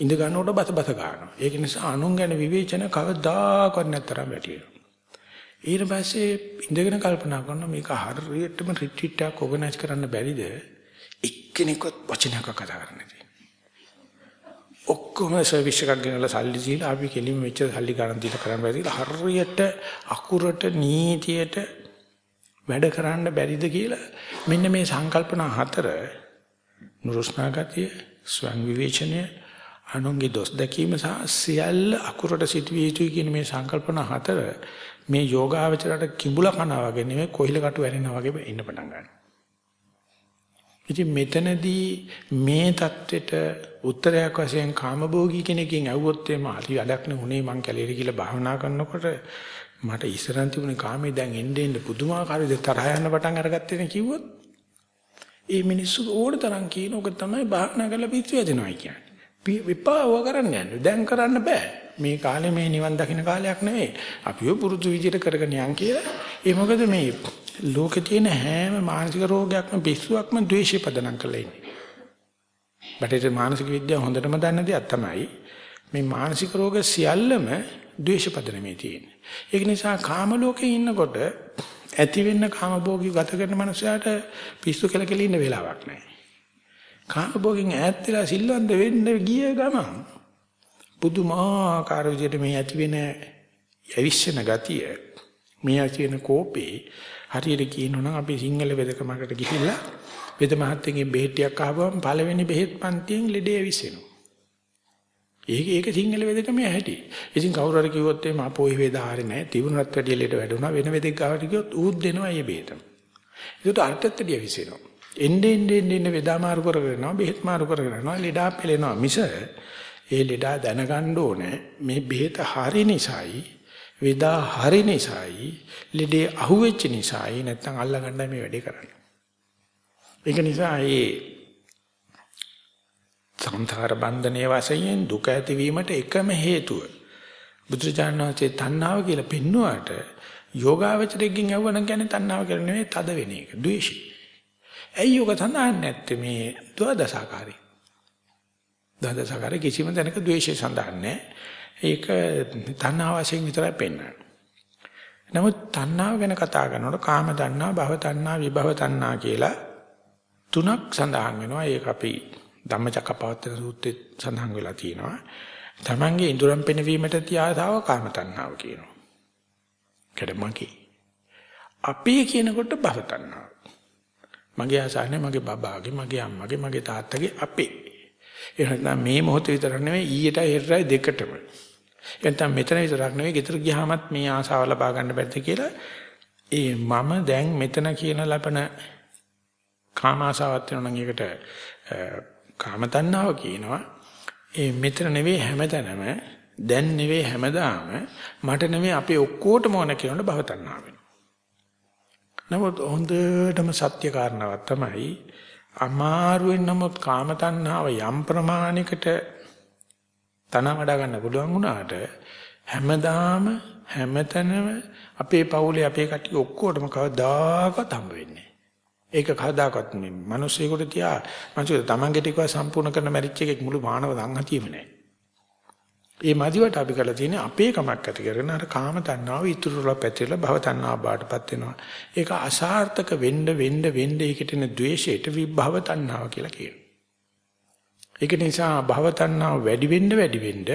ඉඳ ගන්නකොට බත බත ගන්නවා. ඒක නිසා අනුන් ගැන විවේචන කවදාකවත් නැතරම් වැටියෙනවා. ඊට පස්සේ ඉඳගෙන කල්පනා කරනවා මේක හරියටම රිට්‍රීට් එකක් ඕගනයිස් කරන්න බැරිද? එක්කෙනෙක්වත් වචනයක් කතා කරන්නේ නැති. ඔක්කොම සර්විස් එකක් ගෙනලා සල්ලි දීලා අපි කෙලින්ම වෙච්ච සල්ලි ගන්න දීලා කරන්න බැරිද? හරියට අකුරට නීතියට වැඩ කරන්න බැරිද කියලා මෙන්න මේ සංකල්පනා හතර නුරුස්නා ගතිය, ස්වං විවේචනය, අනුන්ගේ දොස් දැකීම සහ සියල්ල අකුරට සිටවිය යුතුයි කියන මේ සංකල්පනා හතර මේ යෝගාවචරයට කිඹුල කනවා වගේ නෙමෙයි කොහිල කටු වැනෙනා වගේ ඉන්න පටන් ගන්නවා. ඉතින් මෙතනදී මේ தත්වෙට උත්තරයක් වශයෙන් කාමභෝගී කෙනකින් ඇහුවොත් එම හරි වැඩක් නෙවුනේ මං කැලේට කියලා භාවනා කරනකොට මට ඉස්සරන් තිබුණේ කාමේ දැන් එන්න එන්න පුදුමාකාර දෙතරහ යන පටන් අරගත්තේ නේ කිව්වොත් ඒ මිනිස්සු ඕන තරම් කියනක තමයි භාවනා කරලා පිස්සු හැදෙනවා කියන්නේ. විපාව කරන්න යන්නේ. දැන් කරන්න බෑ. මේ කාලේ මේ නිවන් දකින්න කාලයක් නෙවෙයි. අපිව පුරුදු විදිහට කරගෙන යන් කියලා. ඒ මොකද මේ ලෝකේ තියෙන හැම මානසික රෝගයක්ම පිස්සුවක්ම ද්වේෂය පදනම් කරලා ඉන්නේ. බටේට මානසික විද්‍යාව හොඳටම දන්න දෙයක් තමයි මේ මානසික රෝග සියල්ලම ද්වේෂ පදනමේ තියෙන්නේ. ඒක නිසා කාම ලෝකේ ඉන්නකොට ඇති වෙන්න කාමභෝගී ගත කරන මනුස්සයාට පිස්සු කෙල කෙල ඉන්න වෙලාවක් නැහැ. කාමභෝගින් ඈත් වෙලා සිල්වන්ත වෙන්න ගිය ගමන් පුදුමාකාර විදිහට මේ ඇති වෙන යවිස්සන ගතිය මේ ඇති වෙන කෝපේ හරියට කියනොනම් අපි සිංහල වෙදකමකට ගිහිල්ලා වෙද මහත්තයන්ගේ බෙහෙත්යක් අහපුවම පළවෙනි බෙහෙත් පන්තියෙන් ලෙඩේ විසෙනවා. ඒක ඒක සිංහල වෙදකමේ ඇහැටි. ඉතින් කවුරු හරි කිව්වොත් එහම අපෝ වේද ආරේ නැහැ. තිබුණත් වැඩි ලෙඩ වැඩුණා. වෙන වෙදෙක් ගාවට ගියොත් ඌත් දෙනවා මේ බෙහෙතම. ඒකට අර්ථත් දෙය විසෙනවා. එන්නේ එන්නේ එන්නේ වේදා මාරු කරගෙන යනවා. බෙහෙත් මාරු කරගෙන යනවා. ලෙඩා පෙලෙනවා. මිස ඒ ලෙඩා දැනගන්න ඕනේ මේ බෙහෙත හරි නිසායි වේදා හරි නිසායි ලෙඩේ අහුවෙච්ච නිසායි නැත්තම් අල්ලගන්න මේ වැඩේ කරන්නේ. ඒක නිසා ඒ සංසාර බන්ධනයේ වශයෙන් දුක ඇතිවීමට එකම හේතුව බුදුරජාණන් වහන්සේ තණ්හාව කියලා පෙන්වුවාට යෝගාවචරයෙන් යවවන කියන්නේ තණ්හාව කියලා නෙවෙයි තද වෙන එක ද්වේෂය. ඇයි යෝග සඳහන් නැත්තේ මේ ද්වාදසාකාරී. ද්වාදසාකාරී කිසිම තැනක ද්වේෂය සඳහන් නැහැ. ඒක තණ්හාව වශයෙන් විතරයි පෙන්වන්නේ. නමුත් තණ්හාව ගැන කතා කරනකොට කාම තණ්හා, භව තණ්හා, විභව තණ්හා කියලා තුනක් සඳහන් වෙනවා. ඒක අපි ධම්මචක්කපවත්තන සූත්‍රයේ සඳහන් වෙලා තියෙනවා. තමන්ගේ ඉඳුරම් පෙනවීමට තියාදාව කාම තණ්හාව කියනවා. කඩමකි. අපේ කියනකොට භව තණ්හාව. මගේ ආසන්නේ මගේ බබාගේ, මගේ අම්මගේ, මගේ තාත්තගේ අපේ. එහෙනම් මේ මොහොත විතර නෙවෙයි ඊයටයි හෙටටයි දෙකටම. එතන මෙතන විතරක් නෙවෙයි ගෙදර ගියාමත් මේ ආසාව ලබා ගන්න බැද්ද කියලා ඒ මම දැන් මෙතන කියන ලබන කාම ආසාවත් වෙනවා නම් ඒකට කාම තණ්හාව කියනවා. ඒ මෙතන නෙවෙයි හැමතැනම දැන් නෙවෙයි හැමදාම මට නෙවෙයි අපේ ඔක්කොටම ඕන කියනකොට භව තණ්හාව වෙනවා. නමුත් හොඳටම සත්‍ය කාරණාවක් තමයි අමාරුවෙන් නමුත් කාම තණ්හාව යම් ප්‍රමාණයකට තන වඩා ගන්න පුළුවන් වුණාට හැමදාම හැමතැනම අපේ පවුලේ අපේ කට්ටිය ඔක්කොටම කවදාකවත් හම්බ වෙන්නේ ඒක කවදාකවත් මේ මිනිස්සෙකුට තියා මිනිස්සු තමන්ගේ ටිකව සම්පූර්ණ කරන මැරිච් එකෙක් මුළු මානව සංහතියෙම නැහැ. ඒ මදිවට අපි කරලා තියෙන්නේ අපේ කමක් ඇති කරගෙන අර කාම තණ්හාව ඉතුරුලා පැතිරලා භව තණ්හාව බාටපත් වෙනවා. ඒක අසාර්ථක වෙන්න වෙන්න වෙන්න ඒකට එන ද්වේෂයට විභව තණ්හාව කියලා කියනවා. ඒක නිසා භව තණ්හාව වැඩි වෙන්න වැඩි වෙන්න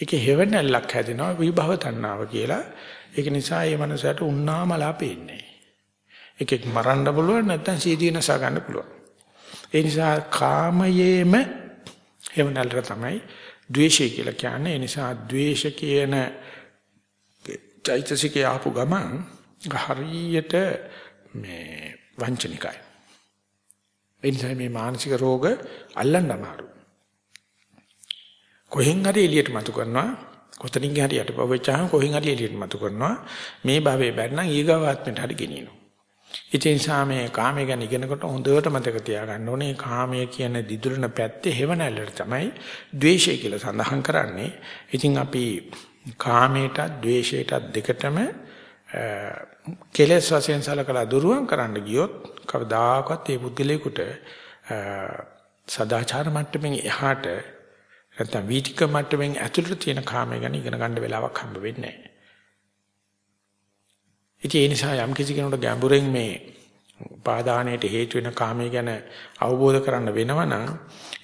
ඒකේ හේවණල්ලක් හැදෙනවා විභව තණ්හාව කියලා. ඒක නිසා මේ මනසට උන්නාමලා පේන්නේ. එකෙක් මරන්න පුළුවන් නැත්නම් සීදී නසා ගන්න පුළුවන්. ඒ නිසා කාමයේම හේවණල්ලට තමයි ද්වේෂය කියලා කියන්නේ. ඒ නිසා ද්වේෂ කියන චෛතසිකේ ආපු ගමන් හරියට මේ වංචනිකයි. ඒ නිසා මේ මානසික රෝග අල්ලන්න අමාරුයි. කොහෙන් හරි එළියට මතු කරනවා කොතනින් හරි යටපවෙච්චාම කොහෙන් හරි එළියට මතු කරනවා මේ භවයේ බැන්නම් ඊගාවාත්මයට හරි ගෙනියනවා ඉතින් නිසා මේ කාමය ගැන ඉගෙනකොට හොඳට මතක තියාගන්න ඕනේ කාමය කියන දිදුලන පැත්තේ හේවණල්ලට තමයි ද්වේෂය කියලා සඳහන් කරන්නේ. ඉතින් අපි කාමයට ද්වේෂයට දෙකටම කෙලෙස් වශයෙන් සලකලා දුරුවන් කරන්න ගියොත් කවදාකවත් ඒ පුද්ගලයාට සදාචාර මට්ටමින් එහාට නැත්නම් වීතික මට්ටමින් ඇතුළට තියෙන කාමය ගැන ඉගෙන ගන්න වෙලාවක් හම්බ වෙන්නේ නැහැ. ඉතින් ඒ නිසා යම් කිසි කෙනෙකුට ගැඹුරෙන් මේ උපාදානයට හේතු වෙන කාමය ගැන අවබෝධ කරන්න වෙනවනම්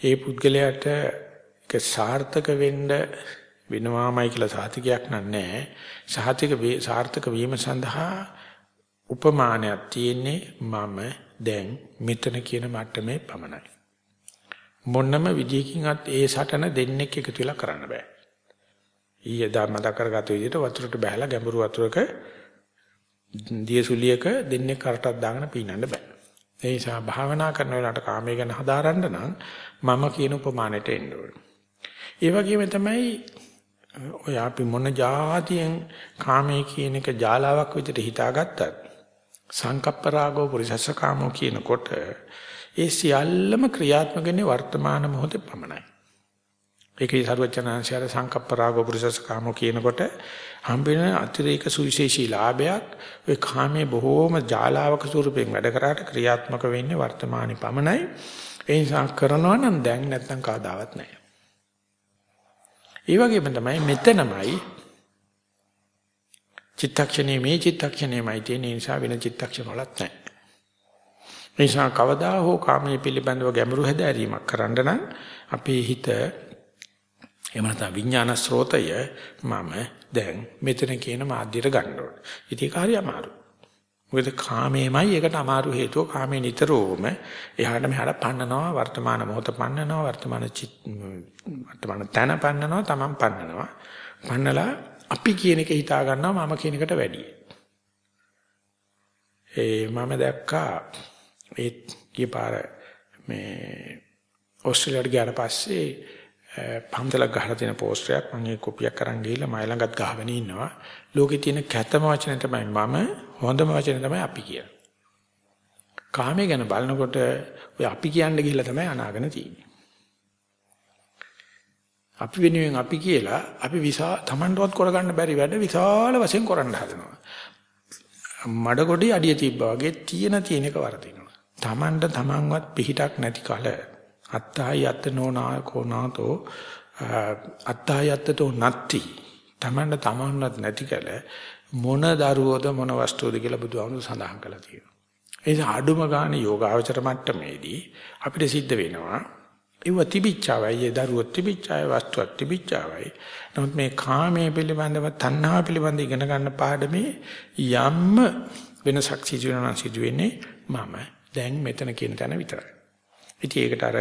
ඒ පුද්ගලයාට ඒක සාර්ථක වෙන්න වෙනවාමයි කියලා සාතිකයක් නැහැ. සාතික සාර්ථක වීම සඳහා උපමානයක් තියෙන්නේ මම දැන් මෙතන කියන මට්ටමේ පමණයි. මොන්නම විදියකින්වත් ඒ සටන දෙන්නෙක් එකතු වෙලා කරන්න බෑ. ඊයේ දා මතක කරගත්ත විදිහට වතුරට බහැලා ගැඹුරු වතුරක දියසුලියක දෙන්නේ කරටක් දාගෙන පීනන්න බෑ. ඒ නිසා භාවනා කරන වෙලාවට කාමය ගැන හදාරන්න නම් මම කියන උපමානෙට එන්න ඕනේ. ඒ වගේම තමයි ඔය අපි මොන જાතියෙන් කාමයේ කියන එක ජාලාවක් විදිහට හිතාගත්තත් සංකප්ප රාගෝ පුරිසස්ස කාමෝ කියනකොට ඒ සියල්ලම ක්‍රියාත්මක වෙන්නේ වර්තමාන මොහොතේ පමණයි. ඒකේ සර්වචනාංශයර සංකප්ප රාගෝ පුරිසස්ස කාමෝ කියනකොට හම්බෙන අතිරේක සුවිශේෂී ලාභයක් ඔය කාමයේ බොහෝම ජාලාවක ස්වරූපයෙන් වැඩ කරාට ක්‍රියාත්මක වෙන්නේ වර්තමානයේ පමණයි. ඒ නිසා කරනවා නම් දැන් නැත්නම් කවදාවත් නැහැ. ඒ වගේම තමයි මෙතනමයි චිත්තක්ෂණයේ මේ චිත්තක්ෂණයමයි තියෙන නිසා වෙන චිත්තක්ෂණ වලත් නැහැ. නිසා කවදා හෝ කාමයේ පිළිබඳව ගැඹුරු හැදෑරීමක් කරන්න නම් අපේ හිත එහෙම නැත්නම් විඥාන ස්රෝතය මම දැන් මෙතන කියන මාධ්‍යයට ගන්න ඕනේ. ඉතින් ඒක හරි අමාරුයි. මොකද කාමයමයි ඒකට අමාරු හේතුව කාමේ නිතරම එහාට මෙහාට පන්නනවා වර්තමාන මොහොත පන්නනවා වර්තමාන චිත් වර්තමාන තන පන්නනවා තමන් පන්නනවා. පන්නලා අපි කියන එක හිතා ගන්නවා මම කියන එකට වැඩියි. ඒ මම දැක්කා ඒ කීපාර මේ ඕස්ට්‍රේලියාවට ගියාට පස්සේ පන්තලක් ගහලා තියෙන පෝස්ටරයක් මම ඒ කොපියක් අරන් ගිහිල්ලා මයි ළඟත් ගහගෙන ඉන්නවා. ලෝකේ තියෙන කැතම වචන තමයි මම, හොඳම වචන තමයි අපි කියලා. කාමයේ ගැන බලනකොට ඔය අපි කියන්න ගිහිල්ලා තමයි අනාගෙන තියෙන්නේ. අපි වෙනුවෙන් අපි කියලා අපි විසා Tamanටවත් කරගන්න බැරි වැඩ විශාල වශයෙන් කරන්න හදනවා. මඩ කොටි අඩිය තිබ්බා වගේ තියෙන තියෙනක වරදිනවා. Tamanට Tamanවත් පිහිටක් නැති කල අත්තායි අත්ත නෝනා කෝනාතෝ අත්තායි අත්තතෝ නත්ති තමන්න තමන්නත් නැති කල මොන දරුවෝද මොන වස්තුවද කියලා බුදුහාමුදුරු සඳහන් කළා තියෙනවා. ඒ නිසා අඩුම ගානේ යෝගාවචර මට්ටමේදී අපිට සිද්ධ වෙනවා ඒව තිබිච්චවයි ඒ දරුවෝ තිබිච්චයි වස්තුවක් තිබිච්චවයි. නමුත් මේ කාමයේ පිළිබඳව තණ්හා පිළිබඳව ඉගෙන ගන්න පාඩමේ යම්ම වෙනසක් සිදු වෙනවා සිදු වෙන්නේ මම දැන් මෙතන කියන තැන විතරයි. ඉතින් ඒකට අර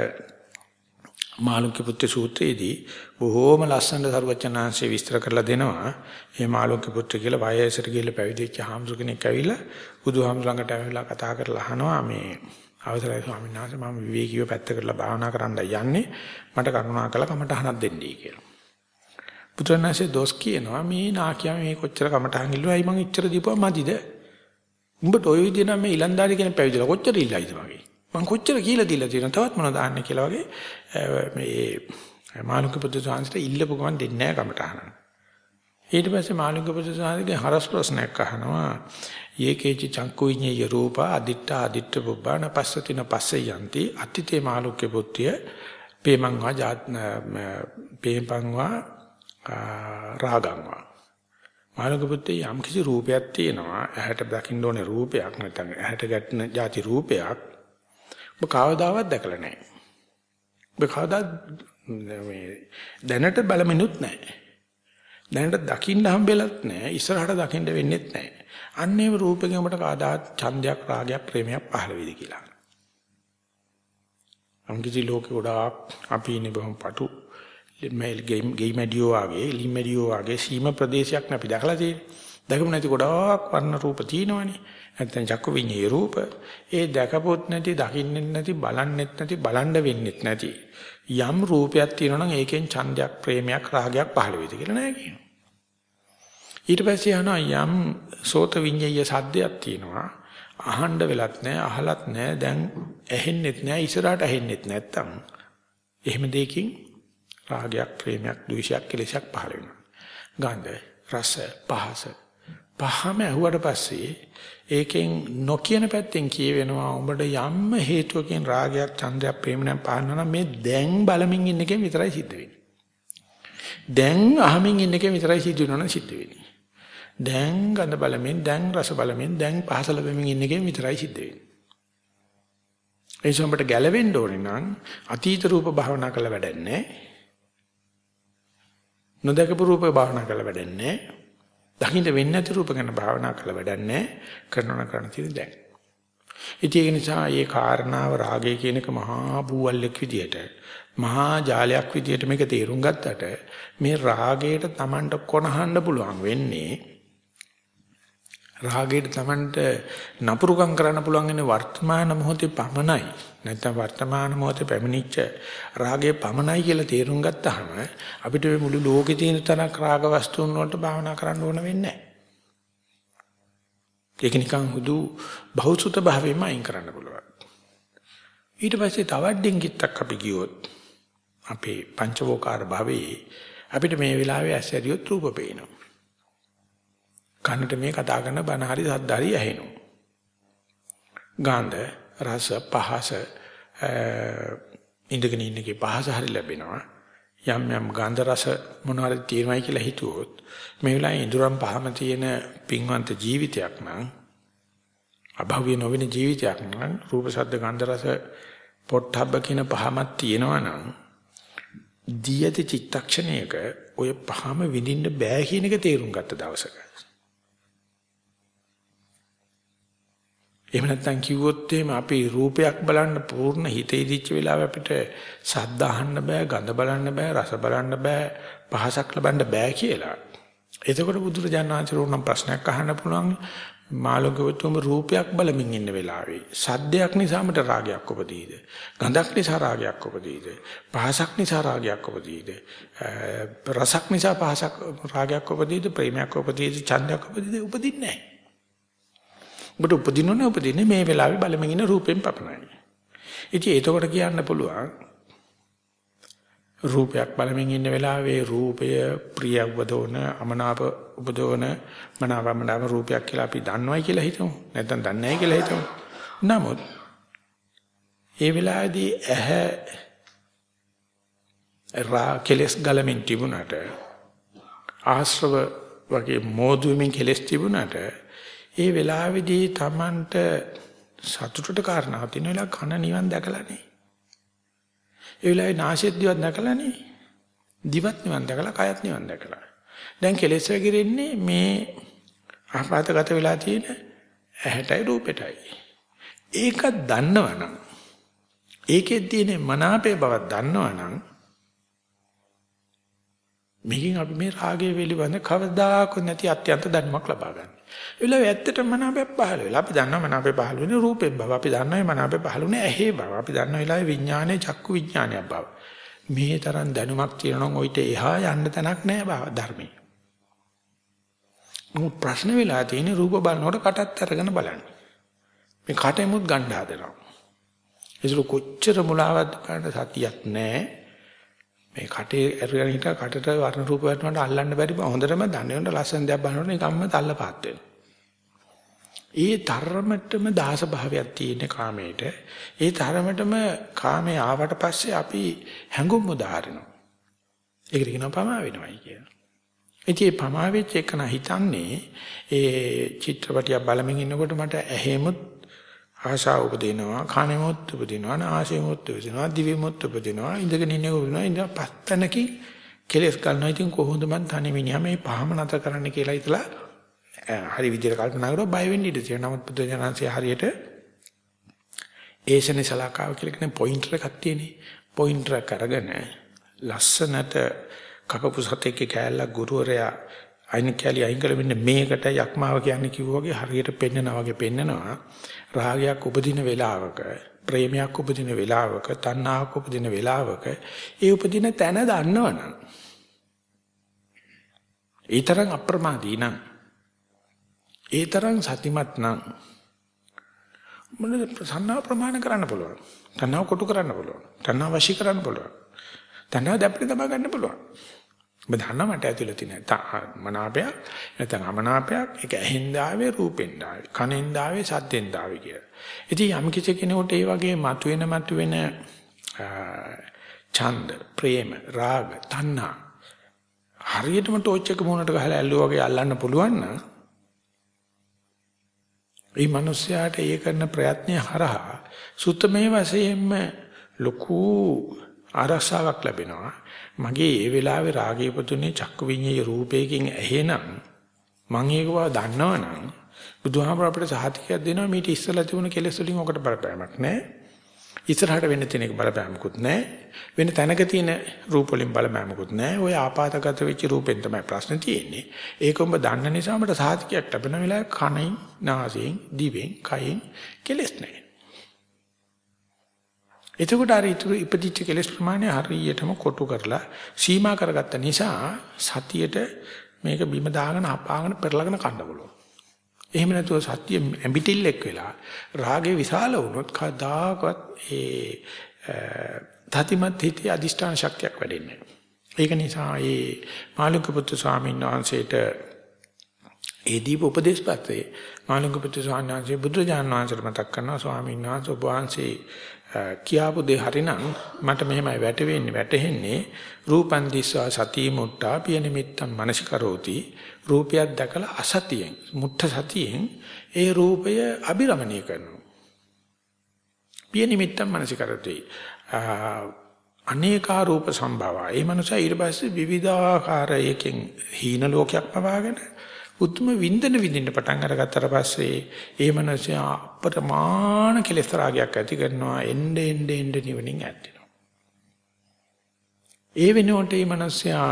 මාළුක්‍ය පුත්‍ර සූත්‍රයේදී බොහෝම ලස්සනට සරුවචනාංශය විස්තර කරලා දෙනවා. මේ මාළුක්‍ය පුත්‍ර කියලා වයසට ගිහිල්ලා පැවිදිච්ච හාමුදුර කෙනෙක් ඇවිල්ලා බුදුහාමුදුර ළඟට ඇවිල්ලා කතා කරලා අහනවා මේ අවසරයි ස්වාමීන් වහන්සේ මම විවේකීව පැත්ත කරලා භාවනා කරන්න යන්නේ මට කරුණා කළ කමටහනක් දෙන්නයි කියලා. පුත්‍රනාසේ දොස් කියනවා මේ නාකියා මේ කොච්චර කමටහන් ඉල්ලුවයි මං ඉච්චර දීපුවා මදිද? උඹට ওই විදිහ නම් මේ ඊලන්දාරි කෙනෙක් පැවිදිලා කොච්චර ඉල්ලයිද වගේ. මං කොච්චර කියලා දීලා තියෙනවද තවත් මොනවද දාන්න කියලා වගේ මේ මානුක පුදු සාංශට ඉල්ලපු ගමන් දෙන්නේ නැහැ කමටහන. ඊට පස්සේ මානුක පුදු සාංශගේ හරස් ප්‍රශ්නයක් අහනවා. යේකේචි චක්කු විඤ්ඤය රූප අදිත්ත අදිත්ත බුබ්බාන පස්සතින පස්සේ යන්ති අතිතේ මානුක පුත්‍ය පේමංවා පේපංවා රාගංවා මානක පුත්තේ යම් කිසි රූපයක් තියෙනවා ඇහැට දකින්න ඕනේ රූපයක් නැත්නම් ඇහැට ගැටෙන ಜಾති රූපයක් ඔබ කවදාවත් දැකලා නැහැ. ඔබ කවදා මේ දැනට බලමිනුත් නැහැ. දැනට දකින්න හම්බෙලත් නැහැ. ඉස්සරහට දකින්න වෙන්නේත් නැහැ. අන්න ඒ රූපකෙන් ඔබට කවදාත් ඡන්දයක් රාගයක් ප්‍රේමයක් පහළ වෙයිද කියලා. අංගිසි ලෝකේ ගොඩාක් අපි ඉන්නේ බොහොම පටු මේල් ගේම් ගේම් ඇඩියෝ වගේ ලිම් ඇඩියෝ වගේ සීම ප්‍රදේශයක් අපි දැකලා තියෙන්නේ. දැකමු නැති ගොඩාක් වර්ණ රූප තියෙනවනේ. නැත්නම් චක්කු විඤ්ඤේ රූප. ඒ දැකපොත් නැති, දකින්නෙත් නැති, බලන්නෙත් නැති, බලන්න වෙන්නෙත් නැති. යම් රූපයක් තියෙනවා නම් ඒකෙන් ඡන්දයක්, ප්‍රේමයක්, රාගයක් පහළ වෙයිද කියලා නෑ කියනවා. ඊට පස්සේ යනවා යම් සෝත විඤ්ඤය සද්දයක් තියෙනවා. අහන්න වෙලත් නෑ, අහලත් නෑ, දැන් ඇහෙන්නෙත් නෑ, ඉස්සරහට ඇහෙන්නෙත් නැත්තම්. එහෙම දෙයකින් රාගයක්, ප්‍රේමයක්, ද්වේෂයක්, කෙලෙසක් පහළ වෙනවා. ගන්ධ, රස, පහස. පහම ඇහුවට පස්සේ ඒකෙන් නොකියන පැත්තෙන් කියවෙනවා උඹට යම් හේතුවකින් රාගයක්, ඡන්දයක්, ප්‍රේමණයක් පහන්න නම් මේ දැන් බලමින් ඉන්න එකෙන් විතරයි සිද්ධ වෙන්නේ. දැන් අහමින් ඉන්න එකෙන් විතරයි සිද්ධ වෙනවනම් සිද්ධ වෙන්නේ. දැන් ගඳ බලමින්, දැන් රස බලමින්, දැන් පහස ලැබෙමින් ඉන්න එකෙන් විතරයි සිද්ධ වෙන්නේ. ඒ සම්බට ගැලවෙන්න ඕනේ නම් අතීත රූප භාවනා කළ වැඩන්නේ නොදකපු රූප භාවනා කළ වැඩන්නේ දකින්න වෙන්නේ නැති රූප ගැන භාවනා කළ වැඩන්නේ කරනවා කරන තියෙන දැන්. ඉතින් ඒ නිසා මේ කාරණාව රාගය කියන එක මහා බූවල්ලෙක් විදියට මහා ජාලයක් විදියට මේක තේරුම් ගත්තට මේ රාගයට Tamanට කොනහන්න පුළුවන් වෙන්නේ රාගයට Tamanට නපුරුකම් කරන්න පුළුවන් ඉන්නේ වර්තමාන මොහොතේ පමණයි. නැත්නම් වර්තමාන මොහොතේ පැමිණිච්ච රාගය පමණයි කියලා තේරුම් ගත්තාම අපිට මේ මුළු ලෝකේ තියෙන තරක් රාග වස්තුන් වලට භාවනා කරන්න ඕන වෙන්නේ නැහැ. ඒක නිකන් හුදු බහුසුත භාවයෙන්ම අයින් කරන්න පුළුවන්. ඊට පස්සේ තවත් ඩිංගිත්තක් අපි ගියොත් අපේ පංචවෝකාර භාවයේ අපිට මේ වෙලාවේ ඇස්සරියොත් රූප පේනවා. කනට මේ කතා කරන බණ හරි සද්ද හරි ඇහෙනවා. ගන්ධ රස පහස ඉඳගෙන ඉන්නකේ පහස හරි ලැබෙනවා. යම් යම් ගන්ධ රස මොනවාරි තියෙනවයි කියලා හිතුවොත් මේ වෙලාවේ ඉඳුරම් පහම තියෙන පින්වන්ත ජීවිතයක් නම් අභව්‍ය නොවන ජීවිතයක් නම් රූප ශබ්ද ගන්ධ රස පොට්ටබ්බ කියන පහමක් තියෙනවා නම් දීයති චිත්තක්ෂණයක ඔය පහම විඳින්න බෑ කියන එක තේරුම් ගත්ත දවසක එහෙම නැත්නම් කිව්වොත් එහෙම අපි රූපයක් බලන්න පූර්ණ හිතේ දිච්ච වෙලාව අපිට ශබ්ද අහන්න බෑ, ගඳ බලන්න බෑ, රස බලන්න බෑ, පහසක් ලබන්න බෑ කියලා. එතකොට බුදුරජාණන් වහන්සේ උනම් ප්‍රශ්නයක් අහන්න පුළුවන්. මාළකවතුම රූපයක් බලමින් ඉන්න වෙලාවේ සද්දයක් නිසාමට රාගයක් උපදීද? ගඳක් නිසා රාගයක් උපදීද? පහසක් නිසා රාගයක් උපදීද? රසක් නිසා පහසක් රාගයක් උපදීද? ප්‍රේමයක් උපදීද? ඡන්දයක් උපදීද? උපදින්නේ නැහැ. ඔබට උපදිනවනේ උපදින්නේ මේ වෙලාවේ බලමින් ඉන්න රූපෙන් පපනයි. ඉතින් ඒතකොට කියන්න පුළුවන් රූපයක් බලමින් ඉන්න වෙලාවේ රූපය ප්‍රිය උපදවන අමනාප උපදවන මනාවමනාව රූපයක් කියලා අපි දන්නවයි කියලා හිතමු. නැත්නම් දන්නේ නැහැ කියලා හිතමු. නමුත් ඒ වෙලාවේදී ඇහැ රා කෙලස් ගලමින් තිබුණාට ආශ්‍රව වගේ මෝදුවමින් කෙලස් තිබුණාට ඒ වෙලාවේදී Tamanට සතුටට කාරණාවක් තියෙන වෙලාව කන නිවන් දැකලා නේ. ඒ වෙලාවේ නාසයත් දිවත් දැකලා නේ. දිවත් නිවන් දැකලා කයත් නිවන් දැකලා. දැන් කෙලෙස් වෙගිරෙන්නේ මේ ආපාතගත වෙලා තියෙන ඇහැටයි රූපෙටයි. ඒක දන්නවනම් ඒකෙත් තියෙන මනාපේ බවක් දන්නවනම් මේකෙන් අපි මේ රාගය පිළිබඳ කවදාකවත් නැති අත්‍යන්ත ධර්මයක් ලබා ගන්න. ඒ වෙලාවේ ඇත්තටම මනාපයක් පහළ වෙලා අපි දන්නවා මනාපේ පහළ වෙන්නේ රූපෙන් බව. අපි දන්නවා මනාපේ පහළ වෙන්නේ ඇහි බව. අපි දන්නවා වෙලාවේ විඥානයේ චක්කු විඥානයක් බව. මේ තරම් දැනුමක් තියෙනවා ඔయిత එහා යන්න තැනක් නැහැ බව ධර්මයේ. මොකද ප්‍රශ්න වෙලා තියෙන්නේ රූප බලනකොට කටත් අරගෙන බලන්න. මේ කටෙමුත් ගන්න හදනවා. ඒසල කොච්චර මුලාවක්ද බලන්න සතියක් නැහැ. මේ කටේ ඇරගෙන හිට කටට වර්ණ රූප වලට අල්ලන්න බැරි බව හොඳටම දන්නේ. උන්ට ලස්සන දෙයක් බලනකොට නිකම්ම තල්ල පාත් වෙනවා. ඒ ධර්මතම දාස භාවයක් තියෙන කාමයට. ඒ ධර්මතම කාමයේ ආවට පස්සේ අපි හැඟුම් උදාහරනවා. ඒකට කියනවා පමා වෙනවයි කියලා. ඉතින් මේ පමා වෙච්ච එක හිතන්නේ ඒ චිත්‍රපටිය බලමින් ඉන්නකොට මට ඇහෙමුත් ආශාව උපදිනවා කනෙමුත් උපදිනවා නාසයෙමුත් උපදිනවා දිවෙමුත් උපදිනවා ඉඳගෙන ඉන්නේ උපදිනවා ඉඳ පස්තනකින් කෙලස් ගන්නවා ඉතින් කොහොමද මං තනි මිනිහා මේ පහම නතර කරන්න කියලා හිතලා හරි විදිහට කල්පනා කරුවා බය වෙන්න ඉඩ තියෙනවා. නමුත් බුද්ධ ජනන්සේ හරියට ඒෂනේ සලකාව කියලා කියන පොයින්ටර් එකක් තියෙනේ. පොයින්ටර් එක අරගෙන ලස්සනට කපපු සතෙක් කෑල්ලක් ගුරුවරයා අයින් කැලි අයින් කළ මෙන්න මේකට යක්මාව කියන්නේ කිව්වා වගේ හරියට පෙන්නනා වගේ පෙන්නනවා. රාගයක් උපදින වෙලාවක ප්‍රේමයක් උපදින වෙලාවක තණ්හාවක් උපදින වෙලාවක ඒ උපදින තැන දන්නවනම් ඊතරම් අප්‍රමාදී නම් ඒ තරම් සතිමත් නම් මොනද සන්නාව ප්‍රමාණ කරන්න පුළුවන්. තණ්හාව කොටු කරන්න පුළුවන්. තණ්හාව වශී කරන්න පුළුවන්. තණ්හාව දැප්පේ තබා ගන්න පුළුවන්. ඔබ දන්නා මට ඇතුළේ තියෙන මනාපයක් නැත්නම් අමනාපයක් ඒක ඇහෙන් දාවේ රූපෙන් දාවේ කනෙන් දාවේ සද්දෙන් දාවේ කියලා. ඉතින් යම් කිසි කෙනෙකුට ඒ වගේ මතුවෙන මතුවෙන ඡන්ද ප්‍රේම රාග තණ්හා හරියටම ටෝච් එක මොනට ගහලා ඇල්ලුවා වගේ අල්ලන්න පුළුවන් නම් මේ මිනිස්යාට ඒ කරන ප්‍රයත්නය හරහා සුත්තමේ වශයෙන්ම ලොකු ආරක්ෂාවක් ලැබෙනවා. මගේ ඒ වෙලාවේ රාගය පුතුනේ චක්කු විඤ්ඤාය රූපයකින් ඇහෙනම් මම ඒකව දන්නවනම් බුදුහාමර අපිට සහතිකයක් දෙනවා මීට ඉස්සලා තිබුණ කෙලෙස් වලින් ඔකට බලපෑමක් නැහැ. ඉස්සරහට වෙන්න තියෙන එක බලපෑමකුත් නැහැ. වෙන තැනක තියෙන රූප වලින් බලපෑමකුත් නැහැ. ওই ආපాతගත වෙච්ච රූපෙන් තමයි ප්‍රශ්නේ තියෙන්නේ. ඒක ඔබ දන්න නිසා මට සහතිකයක් ලැබෙන වෙලාවේ කණෙන්, නාසයෙන්, දිවෙන්, කයෙන් කෙලෙස් නැහැ. එතකොට අර ඉතුරු ඉපදිච්ච කෙලස් ප්‍රමාණය හරියටම කොටු කරලා සීමා කරගත්ත නිසා සතියට මේක බිම දාගෙන අපාගෙන පෙරලගෙන කන්න බලනවා. එහෙම නැතුව සත්‍ය ඇඹිටිල්ලෙක් වෙලා රාගේ විශාල වුණොත් කදාකවත් ඒ තතිමත් හිතේ අදිෂ්ඨාන ශක්තියක් වැඩෙන්නේ ඒක නිසා ඒ මාළුක පුත්තු ස්වාමීන් වහන්සේට ඒ දීප උපදේශපත්‍රේ මාළුක පුත්තු ස්වාමීන් වහන්සේ බුදුරජාණන් වහන්සේට මතක් කරනවා ස්වාමීන් වහන්සේ ඔබ වහන්සේ කියාපු දේ හරිනම් මට මෙහෙමයි වැටෙන්නේ වැටෙන්නේ රූපන් දිස්වා සති මුට්ටා පිය නිමිත්තම් මනසිකරෝති. රූපයක් දැකලා අසතියෙන් මුට්ට සතියෙන් ඒ රූපය අබිරමණය කරනවා. පිය නිමිත්තම් මනසිකරෝති. අනේකා රූප සම්භවා. ඒ මනුස්සයා ඊට පස්සේ විවිධාකාරයකින් හීන ලෝකයක් පවාගෙන උතුම් වින්දන විඳින්න පටන් අරගත්තට පස්සේ ඒ මනසයා අප්‍රමාණ කෙලෙස් රාගයක් ඇති කරනවා එnde ende ende නිවනින් ඇත්තෙනවා. ඒ වෙනුවට මේ මනසයා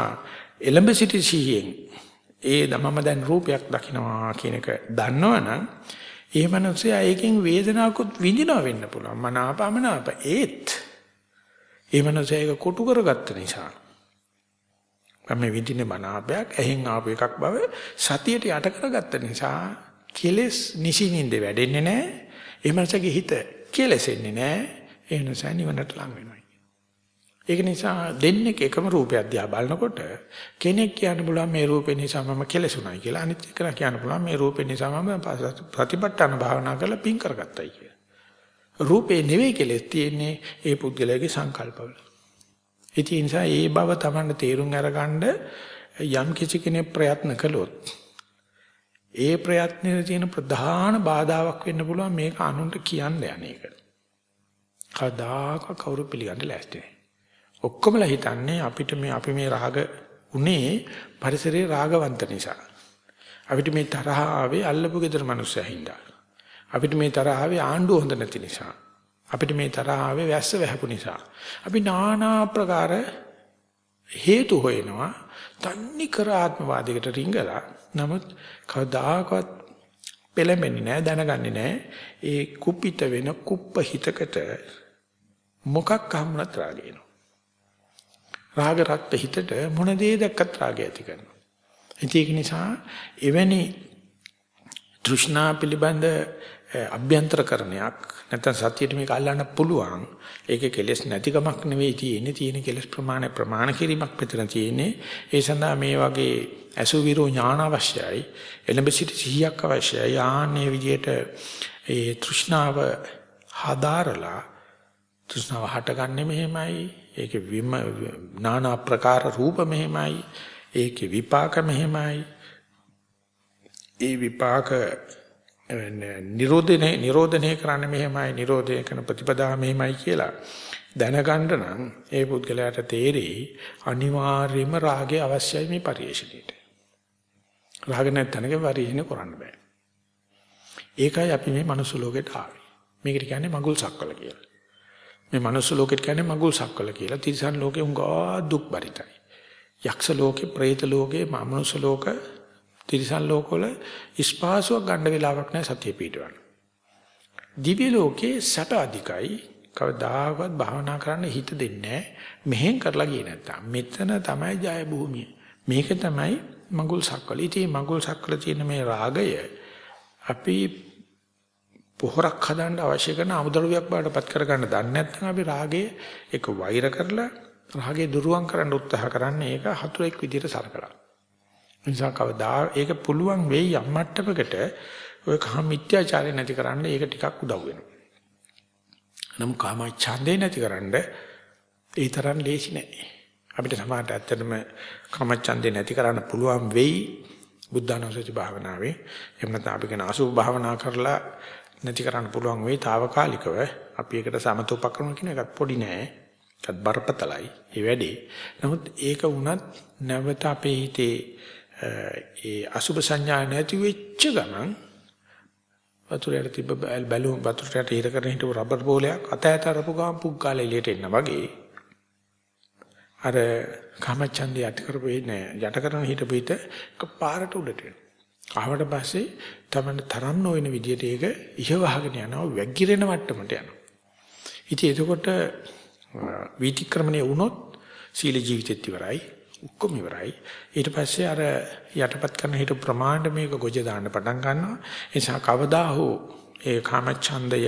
එලඹ සිටි සිහියෙන් ඒ මම දැන් රූපයක් දකින්නවා කියන එක දන්නවනම් ඒ මනසයා ඒකෙන් වේදනාවකුත් විඳිනව වෙන්න පුළුවන්. මනාපමනාප ඒත් ඒ මනසයා ඒක කොටු කරගත්ත නිසා මම විඳින්නේ මනාපයක් ඇහෙන් ආපු එකක් බව සතියට යට කරගත්ත නිසා කෙලස් නිසින්ින්ද වැඩෙන්නේ නැහැ. ඒ මනසගේ හිත කෙලසෙන්නේ නැහැ. ඒ නිසා නිවනට ලං වෙනවා. ඒක නිසා දෙන්නේ එකම රූපයක් දිහා බලනකොට කෙනෙක් කියන්න පුළුවන් මේ රූපේ නිසා මම කෙලසුණයි කියලා. අනිත් එක කියන්න පුළුවන් මේ රූපේ නිසා මම ප්‍රතිපත්තන භාවනා කරලා පින් කරගත්තයි කියලා. රූපේ නෙවෙයි කෙලස් තියෙන්නේ ඒ පුද්ගලයාගේ සංකල්පවල. ඉතින් ඒ නිසා ඒ බව Tamanne තේරුම් අරගන්න යම් කිසි කෙනෙක් ප්‍රයත්න කළොත් ඒ ප්‍රයත්නයේ තියෙන ප්‍රධාන බාධාවක් වෙන්න පුළුවන් මේක අනුන්ට කියන්න යන්නේක. කදාක කවුරු පිළිගන්න ලෑස්ති නැහැ. ඔක්කොමලා හිතන්නේ අපිට මේ අපි මේ රාග උනේ පරිසරයේ රාගවන්ත නිසා. අපිට මේ තරහ ආවේ අල්ලපු ගෙදර මිනිස්සයා හින්දා. අපිට මේ තරහ ආවේ ආණ්ඩුව හොඳ නැති නිසා. අපිට මේ තරහ ආවේ වැස්ස වැහපු නිසා. අපි নানা ආකාර හේතු හොයනවා. තන්නි කර ආත්මවාදයකට රිංගලා. නමුත් කවදාකවත් පෙළඹෙන්නේ නැහැ දැනගන්නේ නැහැ. ඒ කුපිත වෙන කුප්ප හිතකට මොකක් හම්ුණත් රාගේනවා. රාග රක්ත හිතට මොන දේ දැක්කත් රාගය ඇති කරනවා. ඒක නිසා එවැනි තෘෂ්ණා පිළිබඳ අභ්‍යන්තරකරණයක් නැත්නම් සතියට මේක අල්ලන්න පුළුවන්. ඒකේ කෙලෙස් නැතිකමක් නෙවෙයි තියෙන්නේ. තියෙන කෙලෙස් ප්‍රමාණය ප්‍රමාණ කිරීමක් මෙතන තියෙන්නේ. ඒ සඳහා මේ වගේ අසුවිරෝ ඥාන අවශ්‍යයි. එළඹ සිටි සිහියක් අවශ්‍යයි. ආන්නේ විදියට ඒ තෘෂ්ණාව හදාරලා තෘෂ්ණාව හටගන්නේ මෙහෙමයි. ඒකේ විම নানা ප්‍රකාර රූප මෙහෙමයි. ඒකේ විපාක මෙහෙමයි. ඒ විපාක නිරෝධනේ නිරෝධනය කරන්න මෙහෙමයි නිරෝධය කරන ප්‍රතිපදා මෙහෙමයි කියලා දැනගන්න නම් ඒ පුද්ගලයාට තේරෙයි අනිවාර්යයෙන්ම රාගය අවශ්‍යයි මේ පරිශ්‍රණයට. රාග නැත්නම්ක පරිශ්‍රණය කරන්න බෑ. ඒකයි අපි මේ මනුස්ස ලෝකෙට ආවේ. මේකට කියන්නේ මගුල් සක්වල කියලා. මේ මනුස්ස ලෝකෙට කියන්නේ මගුල් සක්වල කියලා. තිරිසන් ලෝකේ උංගා දුක් බරිතයි. යක්ෂ ලෝකේ, പ്രേත ලෝකේ, මනුස්ස ලෝක, තිරිසන් ලෝකවල ස්පාසුවක් ගන්න වෙලාවක් නැහැ සතිය පිටවන්න. දිව්‍ය ලෝකේ සැප අධිකයි. කවදාකවත් භාවනා කරන්න හිත දෙන්නේ මෙහෙන් කරලා ගියේ නැත්තම්. මෙතන තමයි ජය භූමිය. මේක තමයි මගුල් සක්වල. ඉතින් මගුල් සක්වල තියෙන මේ රාගය අපි පොහොරක් හදන්න අවශ්‍ය කරන අමුද්‍රව්‍යයක් බාටපත් කරගන්න දන්නේ නැත්නම් අපි රාගයේ එක වෛර කරලා රාගේ දුරුවන් කරන්න උත්සාහ කරන්නේ ඒක හතුරෙක් විදිහට සලකලා. නිසා කවදා ඒක පුළුවන් වෙයි යම් මට්ටමකට ඔය කාම මිත්‍යාචාරය නැති කරන්න ඒක ටිකක් උදව් වෙනවා. නම් කාම ඡන්දේ නැති කරන්න ඒ තරම් ලේසි නෑ. අපිට සමහරට ඇත්තටම කාම ඡන්දේ නැති කරන්න පුළුවන් වෙයි බුද්ධානුස්සති භාවනාවේ. එහෙම නැත්නම් අපි කියන අසුභ භාවනා කරලා නැති කරන්න පුළුවන් වෙයි తాවකාලිකව. අපි ඒකට සමතෝපක්‍රම කියන එකත් පොඩි නෑ. ඒකත් බරපතලයි. ඒ වැඩේ. නමුත් ඒක වුණත් නැවත අපේ හිතේ ඒ අසුභ සංඥා නැති වෙච්ච ගමන් වතුරයට තිබ්බ බැලුම් වතුරට හිර කරගෙන හිටපු රබර් බෝලයක් අත ඇත අරපු ගමන් පුග්ගාලේ එළියට එන්න වගේ අර කාමචන්දේ යට කරපේ නෑ යට කරන හිටපු හිත පාරට උඩට එනවා. ආවට පස්සේ තමයි තරම් නොවන විදිහට ඒක ඉහවහගෙන යනවා වැගිරෙන මට්ටමට යනවා. ඉතින් එතකොට වීතික්‍රමණය වුණොත් සීල ජීවිතෙත් ඉවරයි. ඔක්කොම ඉවරයි. ඊට පස්සේ අර යටපත් කරන හිට ප්‍රමාණයට මේක ගොජ දාන්න පටන් ගන්නවා. ඒ නිසා කවදා හෝ ඒ කාමච්ඡන්දය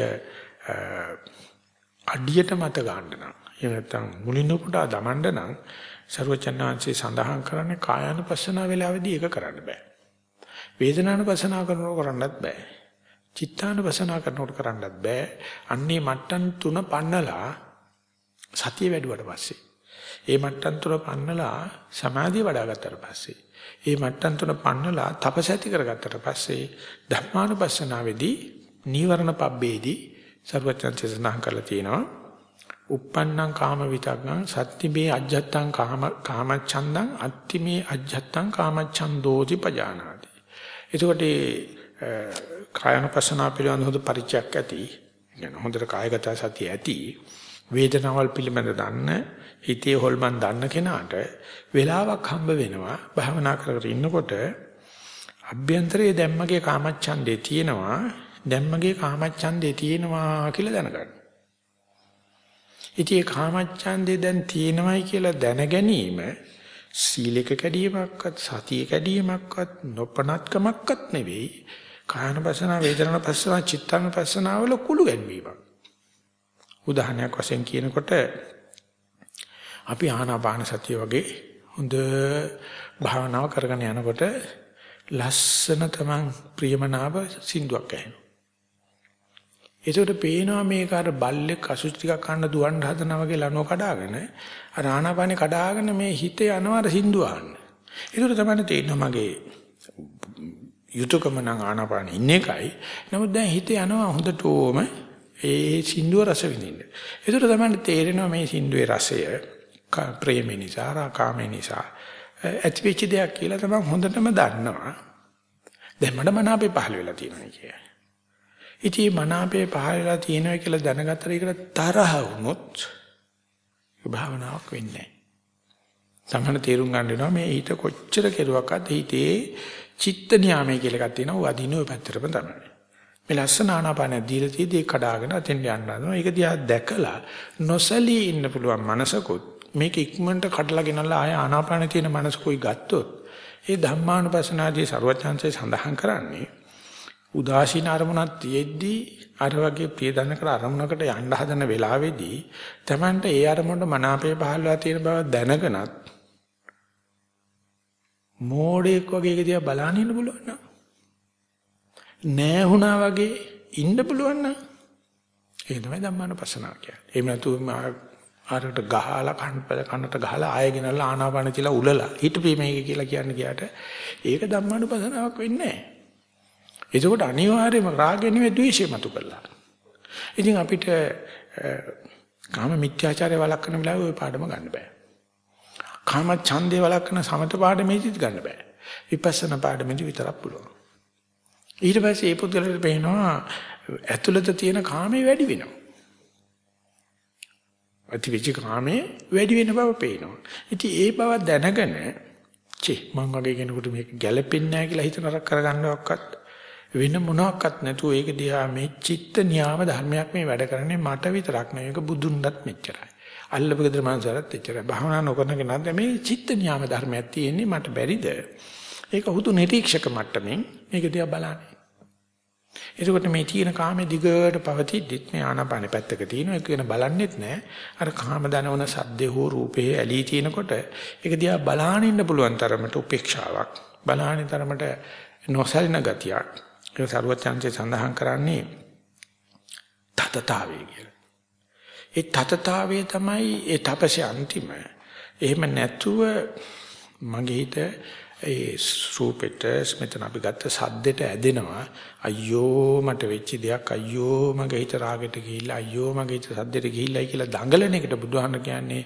අඩියට මත ගන්න නම් එහෙම නැත්නම් මුලින් උපුටා දමන්න නම් ਸਰවචන්නාංශේ සඳහන් කරන්නේ කායानुපස්සනාව වෙලාවේදී ඒක කරන්න බෑ. වේදනානුපස්සනාව කරනකොට කරන්නත් බෑ. චිත්තානුපස්සනාව කරනකොට කරන්නත් බෑ. අන්නේ මට්ටම් තුන පන්නලා සතිය වැඩුවට පස්සේ ඒ මට්ටම් තුන පන්නලා සමාධිය වඩා ගත්තට පස්සේ ඒ මට්ටම් තුන පන්නලා තපස ඇති කරගත්තට පස්සේ ධර්මානුපස්සනාවේදී නීවරණ පබ්බේදී සර්වචන්සේ සඳහන් කරලා තියෙනවා uppannam kama vitaggan sattibේ ajjattang kama kamachandang attimේ ajjattang kamachandෝති පජානාති. එතකොට කායනුපස්සනා පිළිබඳ හොඳ පරිචයක් ඇති. يعني හොඳට කායගත සතිය ඇති. වේදනාවල් පිළිබඳ දන්න හිතේ හොල්මන් දන්න කෙනාට වෙලාවක් හම්බ වෙනවා භාවනා කරගෙන ඉන්නකොට අභ්‍යන්තරයේ දැම්මගේ කාමච්ඡන්දේ තියෙනවා දැම්මගේ කාමච්ඡන්දේ තියෙනවා කියලා දැනගන්න. ඉතින් ඒ කාමච්ඡන්දේ දැන් තියෙනවයි කියලා දැන ගැනීම සීලක කැඩීමක්වත් සතිය කැඩීමක්වත් නොපනත්කමක්වත් නෙවෙයි කායනපසන වේදනාපසන චිත්තානපසන වල කුළු ගැන්වීමක්. උදාහරණයක් වශයෙන් කියනකොට අපි ආනාපාන සතිය වගේ හොඳ භාවනාව කරගෙන යනකොට ලස්සන තමන් ප්‍රියමනාප සින්දුවක් ඇහෙනවා. ඒකට පේනවා මේක අර බල්ලෙක් අසුචි ටිකක් කන්න දුවන්න හදනවා වගේ ලනෝ කඩාගෙන අර ආනාපානේ කඩාගෙන මේ හිත යනවා අර සින්දුව අහන්න. ඒකට තමයි තේරෙනවා මගේ යුතුයකම නම් ආනාපානේ ඉන්න එකයි. නමුත් දැන් හිත යනවා හොඳටම ඒ සින්දුව රස විඳින්න. ඒකට තමයි තේරෙනවා මේ සින්දුවේ රසය ප්‍රේම නිසා, රාකාම නිසා ඇතිවෙච්ච දෙයක් කියලා තමයි හොඳටම දන්නවා. දැන් මට මනාපේ පහළ වෙලා තියෙනවා කියන්නේ. ඉතින් මනාපේ පහළ වෙලා තියෙනවා කියලා දැනගත්තට ඒකට තරහ වුණොත් භාවනාවක් වෙන්නේ නැහැ. සමහර තේරුම් ගන්න වෙනවා මේ හිත කොච්චර කෙරුවක්වත් හිතේ චිත්ත නියාමයේ කියලා එකක් තියෙනවා. වදින ඔය පැත්තටම තමයි. මේ ලස්සන ආනාපානය දීලා තියෙදි කඩාගෙන අතෙන් යන්න හදනවා. ඒක දිහා දැකලා නොසලී ඉන්න පුළුවන් මනසකුත් මේක ඉක්මනට කඩලා ගෙනල්ලා ආය ආනාපාන තියෙන මනස කොයි ගත්තොත් ඒ ධම්මානුපස්සනාදී ਸਰවඥාන්සේ සඳහන් කරන්නේ උදාසීන අරමුණක් තියෙද්දී අර වගේ ප්‍රියදන්න කර අරමුණකට යන්න හදන වෙලාවේදී Tamanට ඒ අරමුණට මනාපේ පහළලා තියෙන බව දැනගෙනත් මෝඩෙක් වගේ එක දිහා බලන්න ඉන්න පුළුවන් නම් නෑ වුණා වගේ ඉන්න පුළුවන් නම් ඒක තමයි ධම්මානුපස්සනාව කියන්නේ. එහෙම නැතුව ආරකට ගහලා කන්පල කනට ගහලා ආයෙ ගෙනල්ලා ආනාපාන තියලා උලලා හිටපී මේක කියලා කියන්නේ කියාට ඒක ධම්මානුපස්සනාවක් වෙන්නේ නැහැ. එතකොට අනිවාර්යයෙන්ම රාගය නෙවෙයි ද්වේෂය මතු කරලා. ඉතින් අපිට කාම මිත්‍යාචාරය වළක්වන වෙලාවේ ওই පාඩම ගන්න බෑ. කාම ඡන්දේ වළක්වන සමත පාඩමේදීත් ගන්න බෑ. විපස්සනා පාඩමේදී විතරක් පුළුවන්. ඊට පස්සේ ඒ පුද්ගලයාට පේනවා ඇතුළත තියෙන කාමේ වැඩි වෙනවා. අතිවිච කාමේ වැඩි වෙන බව පේනවා. ඉතින් ඒ බව දැනගෙන චි මං වගේ කෙනෙකුට මේක ගැළපෙන්නේ නැහැ කියලා හිතන රක් කරගන්නවක්වත් වෙන මොනවත් නැතුව ඒක දිහා මේ චිත්ත නියාම ධර්මයක් මේ වැඩ කරන්නේ මට විතරක් නෙවෙයි ඒක බුදුන්වත් මෙච්චරයි. අල්ලපගෙදර මනසට එච්චරයි. භාවනා නොකරන කෙනාට මේ චිත්ත නියාම ධර්මයක් තියෙන්නේ මට බැරිද? ඒක හුදු නිරීක්ෂක මට්ටමින් මේක දිහා බලන්නේ. එතකොට මේ තියෙන කාමේ දිගට පවතිද්දිත් මේ ආනාපානෙ පැත්තක තියෙනවා ඒක වෙන බලන්නෙත් නැහැ. අර කාම දනවන සද්දේ හෝ රූපේ ඇලී තිනකොට ඒක දිහා බලාගෙන ඉන්න පුළුවන් තරමට උපේක්ෂාවක්. බලාගෙන තරමට නොසලින ගතියක්. ඒක සරුවත් chance සඳහන් කරන්නේ තතතාවේ කියලා. ඒ තතතාවේ තමයි ඒ තපසේ අන්තිම. එහෙම නැතුව මගේ හිත ඒ රූපෙට මෙතන අපි ගත්ත සද්දෙට ඇදෙනවා අයියෝ මට වෙච්ච දෙයක් අයියෝ මගේ හිත රාගෙට ගිහිල්ලා අයියෝ මගේ හිත සද්දෙට ගිහිල්ලායි කියලා දඟලන එකට බුදුහාම කියන්නේ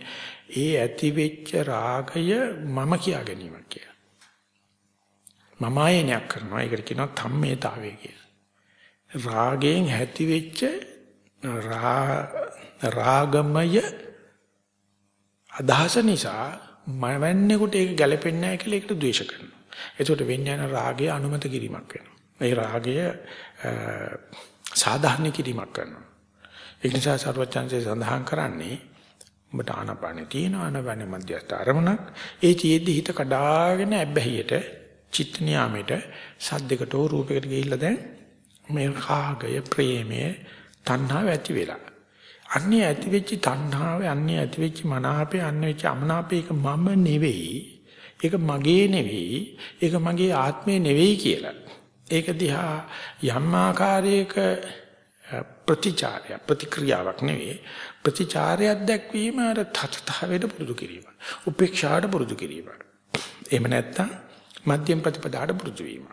ඒ ඇති වෙච්ච රාගය මම කියා ගැනීමක් කියලා. මම ආයනයක් කරනවා ඒකට කියනවා ධම්මේතාවය කියලා. රාගයෙන් ඇති වෙච්ච රාගමය අදහස නිසා මවන්නේකට ඒක ගැලපෙන්නේ නැහැ කියලා ඒකට ද්වේෂ කරනවා. එතකොට විඥාන රාගය අනුමත කිරීමක් වෙනවා. ඒ රාගය සාධාරණ කිරීමක් කරනවා. ඒ නිසා සර්වචන්සේ සඳහන් කරන්නේ ඔබට ආනපානෙ තියෙන ආනපානෙ මධ්‍යස්ථ අරමුණක් ඒ තියේදී හිත කඩාගෙන ඇබ්බැහියට චිත්ත නියාමයට සද්දයකට හෝ රූපයකට ගිහිල්ලා දැන් මේ රාගය ප්‍රේමය තණ්හාව ඇති වෙලා අන්නේ ඇති වෙච්ච තණ්හාව අන්නේ ඇති වෙච්ච මනාපේ අන්නේ වෙච්ච අමනාපේ ඒක මම නෙවෙයි. ඒක මගේ නෙවෙයි. ඒක මගේ ආත්මේ නෙවෙයි කියලා. ඒක දිහා යම් ආකාරයක ප්‍රතිචාරය ප්‍රතික්‍රියාවක් නෙවෙයි. ප්‍රතිචාරයක් දැක්වීම අර තතතාවයට පුරුදු කිරීම. උපේක්ෂාට පුරුදු කිරීම. එහෙම නැත්නම් මධ්‍යම ප්‍රතිපදාට පුරුදු වීම.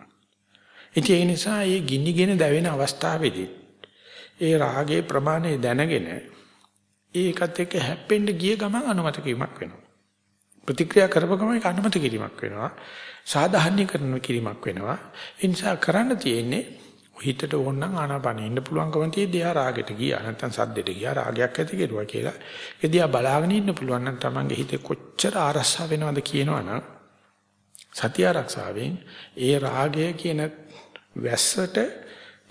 ඉතින් ඒ නිසා මේ ගිනිගෙන දැවෙන අවස්ථාවේදී ඒ රාගයේ ප්‍රමාණය දැනගෙන ඒකත් එක්ක හැප්පෙන්න ගිය ගමන් අනුමත කිරීමක් වෙනවා. ප්‍රතික්‍රියා කරපු ගමන් ඒක අනුමත කිරීමක් වෙනවා. සාධාරණීකරණ කිරීමක් වෙනවා. ඒ නිසා කරන්න තියෙන්නේ හිතට ඕන නම් ආනාපානෙ ඉන්න පුළුවන්කම තියෙද්දී ආ රාගෙට ගියා නැත්නම් සද්දෙට ගියා රාගයක් ඇති කෙරුවා කියලා. ඒ දිහා බලාගෙන ඉන්න පුළුවන් නම් තමන්ගේ හිතේ කොච්චර ආරස්සා වෙනවද කියනවනම් සතිය ආරක්ෂාවෙන් ඒ රාගය කියන වැස්සට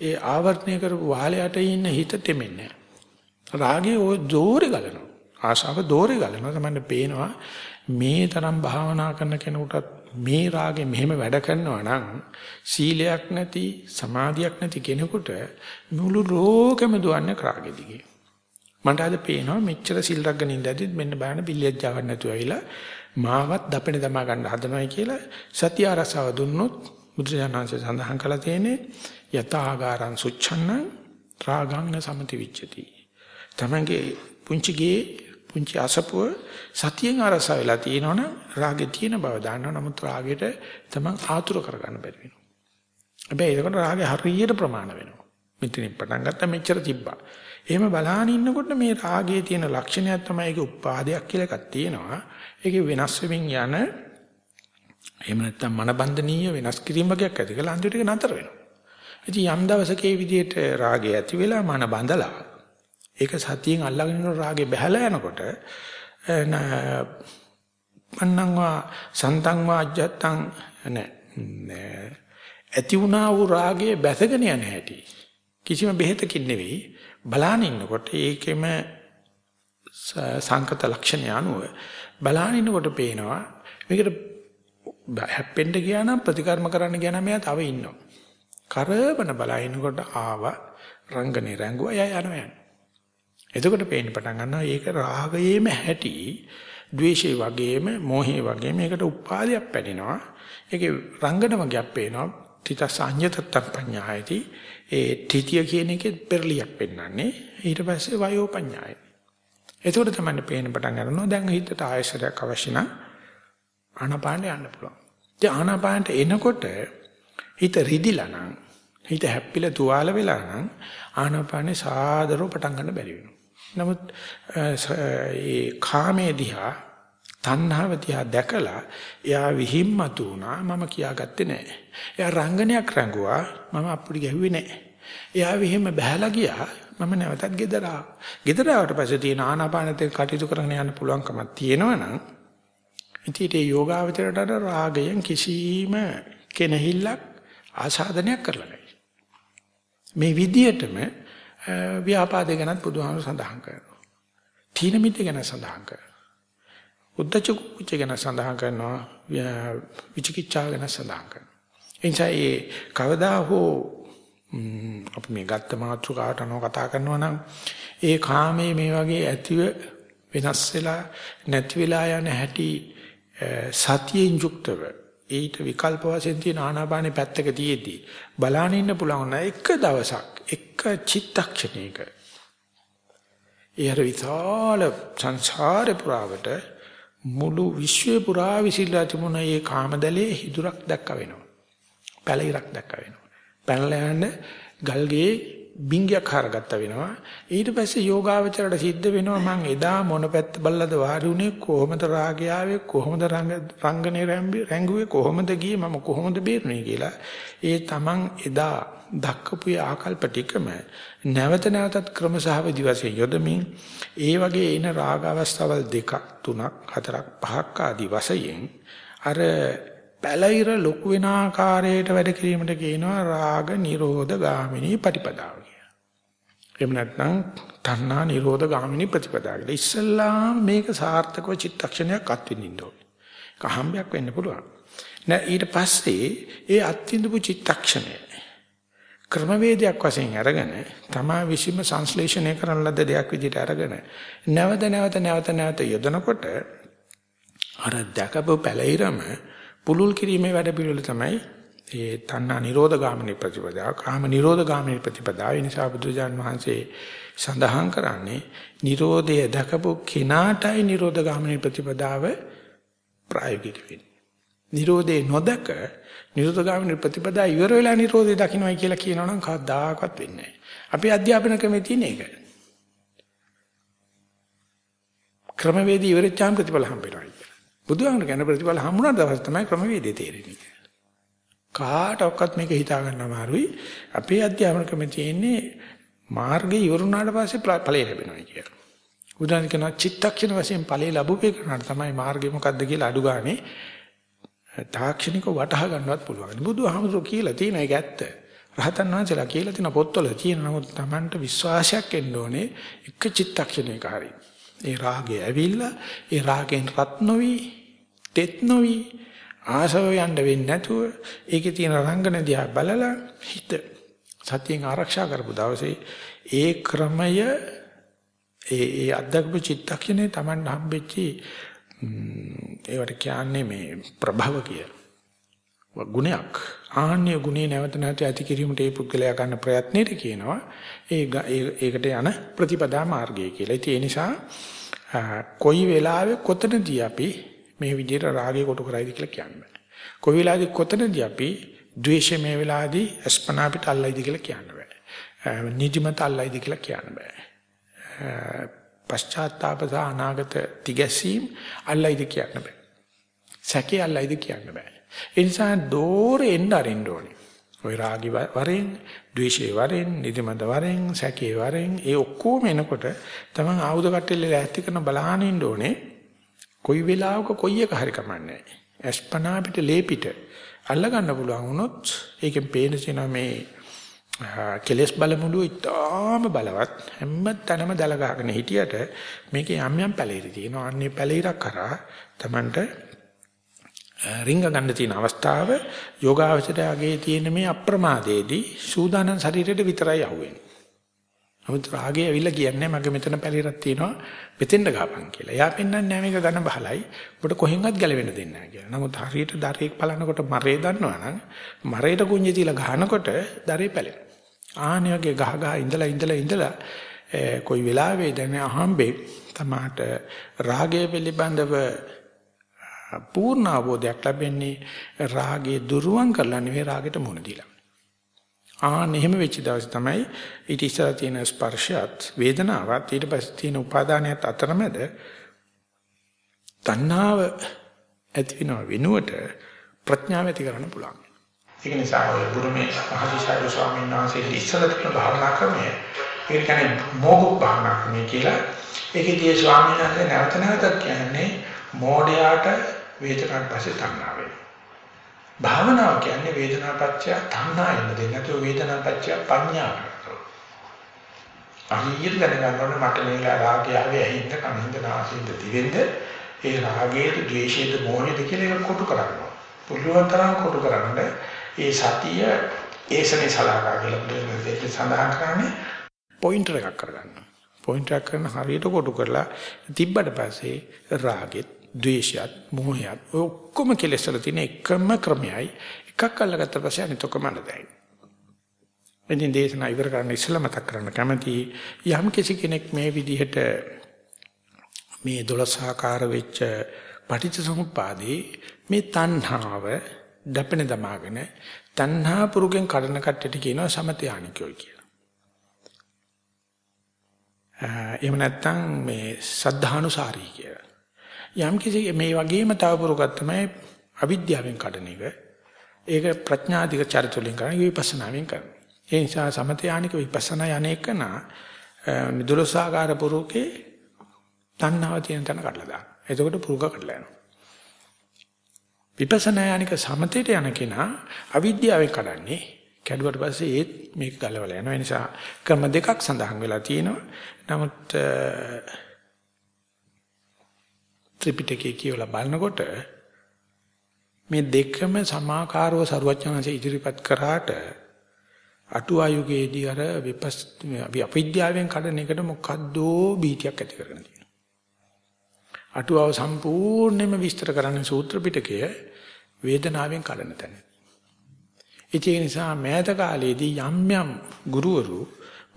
ඒ ආවර්තනය කරපු වහලයට ඉන්න හිත තෙමෙන්නේ රාගය ඔය දෝරේ ගලනවා. ආශාව දෝරේ ගලනවා. තමයි පේනවා මේ තරම් භාවනා කරන කෙනෙකුටත් මේ රාගෙ මෙහෙම වැඩ කරනවා නම් සීලයක් නැති සමාධියක් නැති කෙනෙකුට මුළු ලෝකෙම දුවන්නේ රාගෙ දිගේ. මට අද පේනවා මෙච්චර සිල් රැගෙන ඉඳද්දිත් මෙන්න බෑන පිළියෙත් ජාවක් නැතුව ඇවිලා මාවත් දපෙන දමා ගන්න හදනවයි කියලා සත්‍ය ආරසාව දුන්නොත් බුදුසසුන සඳහන් කළා තියෙන්නේ යතාගාරං සුච්ඡන්න රාගං සමති විච්ඡති. තමංගේ පුංචි ගේ පුංචි අසපුව සතියෙන් අරස වෙලා තියෙනවනම් රාගේ තියෙන බව දන්නවා. නමුත් රාගෙට තමන් ආතුර කරගන්න බැරි වෙනවා. හැබැයි ඒකට රාගේ හරියට ප්‍රමාණ වෙනවා. මෙතනින් පටන් ගත්තා මෙච්චර තිබ්බා. එහෙම බලාගෙන ඉන්නකොට මේ රාගයේ තියෙන ලක්ෂණයක් තමයි ඒකේ උපාදයක් කියලා එකක් තියෙනවා. ඒකේ වෙනස් වෙමින් යන එහෙම නැත්නම් මනබන්ධනීය වෙනස් කිරීම වගේක් ඇති කියලා අන්තිමට ඒක නතර වෙනවා. ඉතින් යම් දවසක ඒ විදිහට රාගය ඇති වෙලා මන බඳලා ඒක සතියෙන් අල්ලගෙන ඉන්න රාගේ බහැලා යනකොට පන්නංවා සන්තංවා අජත්තං නෑ ඇති වුණා වූ රාගයේ බැසගෙන යන හැටි. කිසිම බෙහෙතකින් නෙවෙයි බලාන ඉන්නකොට ඒකෙම සංකත ලක්ෂණ අනුව බලාන ඉන්නකොට පේනවා මේකට හැප්පෙන්න ගියා නම් ප්‍රතිකර්ම කරන්න ගියා නම් එයා තව ඉන්නවා. කරබන බලනකොට ආව රංගනේ රංගුවා එයා යනවා යන්නේ. එතකොට පේන්න පටන් ගන්නවා ඒක රාගයේම හැටි, ද්වේෂේ වගේම, මෝහේ වගේම මේකට උපාදයක් පැනෙනවා. ඒකේ රංගන වගේක් පේනවා. තිත සංයතත්තම් පඤ්ඤායති. ඒ තිතිය කියන එකේ පෙරලියක් පෙන්වන්නේ. ඊට පස්සේ වයෝ පඤ්ඤායයි. එතකොට තමයි පේන්න පටන් ගන්නවා. දැන් හිතට ආයශරයක් අවශ්‍ය නම් ආනාපානට යන්න පුළුවන්. ඉතින් ආනාපානට එනකොට හිත රිදිලා නම් හිත හැප්පිලා තුවාල වෙලා නම් ආනාපානේ සාදරව පටන් ගන්න බැරි වෙනවා. නමුත් ඒ කාමයේ දිහා තණ්හාව දිහා දැකලා එයා විහිම්මතු වුණා මම කියාගත්තේ නැහැ. එයා රංගනයක් රැඟුවා මම අප්පුඩි ගැහුවේ නැහැ. එයා විහිම බහැලා ගියා මම නැවතත් ගෙදර ආවා. ගෙදර ආවට පස්සේ තියෙන ආනාපානත් එක්ක කටයුතු කරගෙන යන්න පුළුවන්කමක් තියෙනවනම් ඉතින් ඒ යෝගාවචරයට රාගයෙන් කිසිම කෙනහිල්ලක් ආසාදනයක් කරලා නැහැ. මේ විදියටම ව්‍යාපාදේ ගැනත් බුදුහාමුදුර සඳහන් කරනවා. තීන මිද්ද ගැන සඳහන් කරනවා. උද්දච්ච කුච්ච ගැන සඳහන් කරනවා. විචිකිච්ඡා ගැන සඳහන් කරනවා. එනිසා ඒ කවදා හෝ අපි මේ ගත්ත මාතෘකාවට අනුව කතා කරනවා නම් ඒ කාමයේ මේ වගේ ඇතිව වෙනස් වෙලා නැති වෙලා යන හැටි සතියෙන් යුක්තව ඊට විකල්ප වශයෙන් තියෙන ආනාපානේ පැත්තක තියේදී බලාගෙන ඉන්න පුළුවන් එක දවසක් එක චිත්තක්ෂණයක ඒ අර විශාල සංසාර පුරාවට මුළු විශ්වය පුරා විසිරලා තිබුණ මේ කාමදලයේ හිදුරක් දැක්ක වෙනවා. පැලිරක් දැක්ක වෙනවා. පැනලා යන ගල්ගේ බින්ගයක් හරගත්ත වෙනවා. ඊට පස්සේ යෝගාවචරයට සිද්ධ වෙනවා මං එදා මොන පැත්ත බල්ලද වාඩි උනේ කොහොමද රාගය ආවේ කොහොමද රංගනේ රැංගුවේ කොහොමද ගියේ මම කොහොමද බේරුනේ කියලා. ඒ තමන් එදා දක්කපු ආකල්ප ටිකම නැවත නැවතත් ක්‍රමසහවදි වශයෙන් යොදමින් ඒ වගේ එන රාග අවස්ථාවල් දෙකක් තුනක් හතරක් පහක් ආදී වශයෙන් අර පැලිර ලොකු වෙන ආකාරයට වැඩ කිරීමට කියනවා රාග නිරෝධ ගාමිනී ප්‍රතිපදාව කියලා. එහෙම නැත්නම් තණ්හා නිරෝධ ගාමිනී ප්‍රතිපදාව කියලා. ඉස්සල්ලාම මේක සාර්ථකව චිත්තක්ෂණයක් අත්විඳින්න ඕනේ. කහම්බයක් වෙන්න පුළුවන්. නෑ ඊට පස්සේ ඒ අත්විඳපු චිත්තක්ෂණය ක්‍රමවේදයක් වශයෙන් අරගෙන තමා විසින්ම සංශ්ලේෂණය කරන ලද දෙයක් විදිහට අරගෙන නැවත නැවත නැවත නැවත යොදනකොට අර දැකපු පැලිරම පුලුල් කිරීමේ වැඩ පිළිවෙල තමයි ඒ තණ්හා නිරෝධ ගාමිනී ප්‍රතිපදාව, කාම නිරෝධ ගාමිනී ප්‍රතිපදාව. ඒ නිසා බුදුජාන් වහන්සේ සඳහන් කරන්නේ නිරෝධය දකපු කිනාටයි නිරෝධ ගාමිනී ප්‍රතිපදාව ප්‍රායෝගික වෙන්නේ. නිරෝධේ නොදක නිරෝධ ගාමිනී ප්‍රතිපදාව ඉවර වෙලා නිරෝධය දකින්නයි කියලා කියනවනම් කවදාකවත් වෙන්නේ නැහැ. අපි අධ්‍යාපන ක්‍රමේ තියෙන එක. ක්‍රමවේදී ඉවරච්චාම් ප්‍රතිඵල හම්බෙනවා. බුදුහාමර ගැන ප්‍රතිඵල හම්බුනා දවස් තමයි ක්‍රමවේදය තේරෙන්නේ. කාටවත් මේක හිතා ගන්න අමාරුයි. අපේ අධ්‍යාපන ක්‍රමේ තියෙන්නේ මාර්ගය ඉවරුනාට පස්සේ ඵලය ලැබෙනවා කියලා. උදාහරණ කෙනා චිත්තක්ෂණ වශයෙන් ඵලය ලැබුපේ කරනාට තමයි මාර්ගය මොකද්ද කියලා අඩු ගානේ තාක්ෂණිකව වටහා ගන්නවත් පුළුවන්. බුදුහාමුදුරුවෝ කියලා තියෙන එක ඇත්ත. රහතන් වහන්සේලා කියලා තියෙන පොත්වල තියෙන නමුත් Tamanට විශ්වාසයක් එන්න ඕනේ එක චිත්තක්ෂණයක හරියි. ඒ රාගය ඇවිල්ලා ඒ රාගෙන් රත් නොවි තෙත් නොවි ආසව යන්න වෙන්නේ නැතුව ඒකේ තියෙන රංගන දිහා බලලා හිත සතියෙන් ආරක්ෂා කරපු දවසේ ඒ ක්‍රමය ඒ ඒ අද්දකපු චිත්තක්ෂණේ Taman හම්බෙච්චි ඒවට කියන්නේ මේ ප්‍රභව කිය. ගුණයක්. ආහන්‍ය ගුණේ නැවත නැවත ඇති කිරීමට ඒ පුද්ගලයා ගන්න ප්‍රයත්නෙට කියනවා ඒ ඒකට යන ප්‍රතිපදා මාර්ගය කියලා. ඒ නිසා කොයි වෙලාවෙ කොතනදී අපි මේ විදිහට රාගය කොට කරයිද කියලා කියන්න බෑ. කොයි වෙලාවදී කොතනදී අපි ද්වේෂය මේ වෙලාවදී අස්පනා පිට අල්ලයිද කියලා කියන්න බෑ. නිදිමත අල්ලයිද කියලා කියන්න බෑ. පශ්චාත්තාප සහ අනාගත තිගැසීම් අල්ලයිද කියන්න බෑ. සැකේ අල්ලයිද කියන්න බෑ. ඒ නිසා දෝරේ එන්න අරින්න ඕනේ. ওই රාගි වරෙන්, ද්වේෂේ වරෙන්, නිදිමත වරෙන්, සැකේ වරෙන් ඒ ඔක්කොම එනකොට තමන් ආයුධ කට්ටෙල්ල ලෑස්ති කරන බලහන් ඉන්න ඕනේ. කොයි වෙලාවක කොයි එක හරි කමන්නේ. අස්පනා පිට ලේ පිට අල්ල ගන්න පුළුවන් වුණොත් ඒකෙන් පේන සිනා මේ කෙලස් බලමුළු ඉතාම බලවත් හැම තැනම දල ගහගෙන හිටියට මේකේ යම් යම් පැලිරි තියෙනවා. අන්නේ පැලිරක් කරා Tamanට රිංග ගන්න තියෙන අවස්ථාව යෝගාවචරයගේ තියෙන මේ අප්‍රමාදයේදී සූදානම් ශරීරයට විතරයි අහුවෙන්නේ. නමුත් රාගය ඇවිල්ලා කියන්නේ මගේ මෙතන පැලිරක් තියෙනවා මෙතෙන්ද ගහපන් කියලා. එයා පෙන්වන්නේ නැහැ මේක ඝන බහලයි. ඔබට කොහෙන්වත් ගැලවෙන්න දෙන්නේ නැහැ කියලා. නමුත් හරියට දරේක් බලනකොට මරේ දන්නවනම් මරේට කුංජි තියලා ගහනකොට දරේ පැලෙනවා. ආහනේ වගේ ගහ ගහ ඉඳලා ඉඳලා ඉඳලා කොයි වෙලාවෙ දැන අහම්බේ තමාට රාගය පිළිබඳව පූර්ණ අවබෝධයක් ලැබෙන්නේ රාගේ දුරුවන් කරලා නෙවෙයි රාගෙට මුහුණ දීලා. ආන්න එහෙම වෙච්ච දවසේ තමයි ඊට ඉස්සර තියෙන ස්පර්ශයත් වේදනාවත් ඊට පස්සේ තියෙන උපාදානයත් අතරමැද තණ්හාව ඇති වෙනව වෙනුවට ප්‍රඥාව ඇති කරන්න පුළුවන්. ඒක නිසා ඔය බුරුමේ මහදිසාරු ස්වාමීන් වහන්සේ ඉස්සර තියෙන භාවනා ක්‍රමය ඒක කියන්නේ මොග්ග භාවනා ක්‍රමය කියලා. ඒකේදී ස්වාමීන් වහන්සේ නැවත නැවතත් කියන්නේ මෝඩයාට වේදනාවට පස්සේ තණ්හා වෙනවා. භාවනාව කියන්නේ වේදනාපච්චය තණ්හා එන්න දෙන්නේ නැතුව වේදනාපච්චය පඤ්ඤා කරනවා. අහියට දැනගන්න ඕනේ මට මේ රාගය ආවේ ඇහිඳ කනින්ද නාසයෙන්ද දිවෙන්ද ඒ රාගයේද ද්වේෂයේද මොහේද කියලා ඒක කොටු කරනවා. පුළුවන් තරම් කොටු කරන්න ඒ සතිය ඒසනේ සලාකා කියලා බුදුන් සඳහන් කරන්නේ පොයින්ටර් එකක් කරගන්න. පොයින්ටර් එකක් කරන හරියට කොටු කරලා තිබ්බට පස්සේ රාගෙත් ද්වේෂයත් මෝහයත් ඔක්කොම කෙලෙස් වල තියෙන එකම ක්‍රමයයි එකක් අල්ලගත්ත පස්සේ අනිත් ඔක්කොම නැදයි. එදින දේශනා ඉවර කරන්න ඉස්සෙල්ලා මතක් කරන්න කැමති යම් කිසි කෙනෙක් මේ විදිහට මේ දොළසාකාර වෙච්ච පටිච්චසමුප්පාදේ මේ තණ්හාව දපෙන දමාගෙන තණ්හා පුරුගෙන් කඩන කට්ටට කියනවා සමතයානිකයෝ කියලා. එහෙම නැත්නම් මේ සද්ධානුසාරී කියලා. යම් කිසි මේ වගේම තව පුරුකක් තමයි අවිද්‍යාවෙන් කඩන එක. ඒක ප්‍රඥාධික චරිත වලින් කරන විපස්සනාවෙන් කරන. ඒ නිසා සමතයානික විපස්සනා යන්නේකන නිදුලසාකාර පුරුකේ තණ්හාව තියෙන තැන කඩලා දාන. එතකොට පුරුක කඩලා යනවා. විපස්සනා යනික සමතේට යන කෙනා අවිද්‍යාවෙන් කඩන්නේ කැඩුවට පස්සේ ඒත් මේක ගලවලා යනවා. ඒ නිසා ක්‍රම දෙකක් සඳහන් වෙලා තියෙනවා. නමුත් ත්‍රිපිටකය කියවලා බලනකොට මේ දෙකම සමාකාරව සරුවචනanse ඉදිරිපත් කරාට අටුවා යුගයේදී අර විපස් අවිද්‍යාවෙන් කඩන එකට මොකද්දෝ බීතියක් ඇති කරගෙන තියෙනවා. අටුවාව සම්පූර්ණයෙන්ම විස්තර කරන්නේ සූත්‍ර පිටකය වේදනාවෙන් කඩන තැන. ඒ නිසා මෑත කාලයේදී යම් යම් ගුරුවරු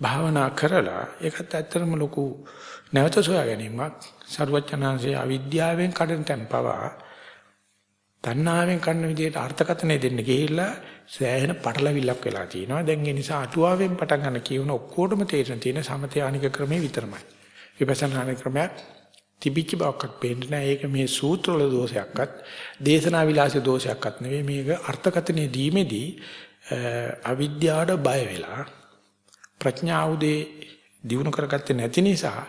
භාවනා කරලා ඒකත් ඇත්තටම ලොකු නැවත සොයා ගැනීමක් සරුවචනාංශයේ අවිද්‍යාවෙන් කඩන තැන් පවා තණ්හාවෙන් කන්න විදිහට අර්ථකථනය දෙන්න ගිහිල්ලා සෑහෙන පටලවිල්ලක් වෙලා තියෙනවා. දැන් ඒ නිසා අටුවාවෙන් පටන් ගන්න කියවන ඔක්කොටම තේරෙන තියෙන සමතයානික ක්‍රමේ විතරමයි. විපස්සනානික ක්‍රමයක් තිබිච්ච බවක්වත් පේන්නේ නැහැ. ඒක මේ සූත්‍රවල දෝෂයක්වත් දේශනා විලාසයේ දෝෂයක්වත් නෙවෙයි. මේක අර්ථකථනය දීමේදී අවිද්‍යාවට බය වෙලා ප්‍රඥා උදේ දිනු කරගත්තේ නැති නිසා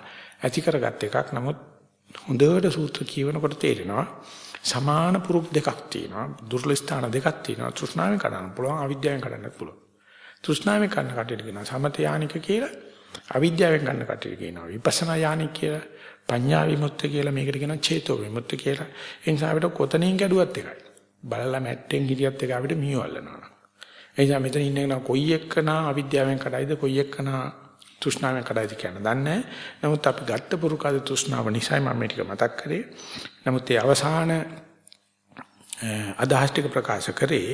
ඇති කරගත් එකක්. නමුත් හොඳට සූත්‍ර කියවනකොට තේරෙනවා සමාන පුරුක් දෙකක් තියෙනවා. දුර්ලභ ස්ථාන දෙකක් තියෙනවා. තෘෂ්ණාවෙන් කඩන්න පුළුවන්, අවිද්‍යාවෙන් කඩන්නත් පුළුවන්. තෘෂ්ණාවෙන් කඩන කටියට කියනවා සමත යානික කියලා. අවිද්‍යාවෙන් කඩන කටියට කියනවා විපස්සනා යානික කියලා. පඤ්ඤා විමුක්ත කියලා මේකට කියනවා චේතෝ විමුක්ත කියලා. ඒ නිසා අපිට කොතනින් ගැඩුවත් එකයි. බලලා මැට්ටෙන් හිටියත් එක අපිට මියු අල්ලනවා. ඒ නිසා මෙතන ඉන්න කොයි එක්කනා අවිද්‍යාවෙන් කඩයිද කොයි එක්කනා තෘෂ්ණාවෙන් කඩයිද කියන දන්නේ නමුත් අපි ගත්ත පුරුකාද තෘෂ්ණාව නිසා මම මේ ටික මතක් කරේ. නමුත් ඒ අවසාන අදහස් ටික ප්‍රකාශ කරේ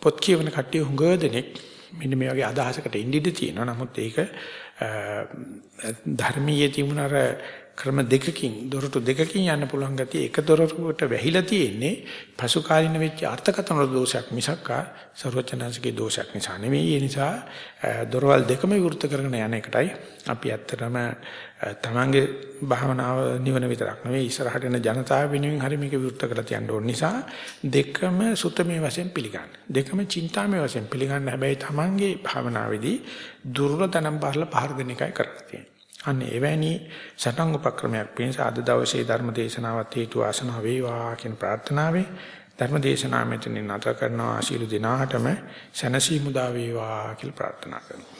පොත් කියවන කට්ටිය හුඟ දෙනෙක් මෙන්න මේ වගේ අදහසකට ඉඳිද්දි තියෙනවා. නමුත් ඒක ධර්මීය තිබුණාර ක්‍රම දෙකකින් දොරටු දෙකකින් යන්න පුළුවන් ගතිය එක දොරටුවට වැහිලා තියෙන්නේ පසු කාලින වෙච්ච අර්ථකථන දෝෂයක් මිසක් සර්වචනංශගේ දෝෂයක් නිසා නෙවෙයි ඒ නිසා දොරවල් දෙකම විවෘත කරගෙන යන එකටයි අපි ඇත්තටම තමන්ගේ භාවනාව නිවන විතරක් නෙවෙයි ඉස්සරහට එන ජනතාව වෙනුවෙන් හරි මේක විවෘත කරලා තියන්න ඕන නිසා දෙකම සුතමේ වශයෙන් පිළිගන්න. දෙකම චින්තාමේ වශයෙන් පිළිගන්න. හැබැයි තමන්ගේ භාවනාවේදී දුර්වලතනම් බාරලා පහර දෙන එකයි කරලා තියෙන්නේ. අන්න එවැනි සටන් උපක්‍රමයක් පිණිස අද දවසේ ධර්ම දේශනාවත් හේතු ආසනාව වේවා කියන ප්‍රාර්ථනාවෙන් ධර්ම දේශනාව මෙතනින් නැත කරනවා. ආශීර්වාද දිනාටම සනසි මුදා වේවා කියලා ප්‍රාර්ථනා කරනවා.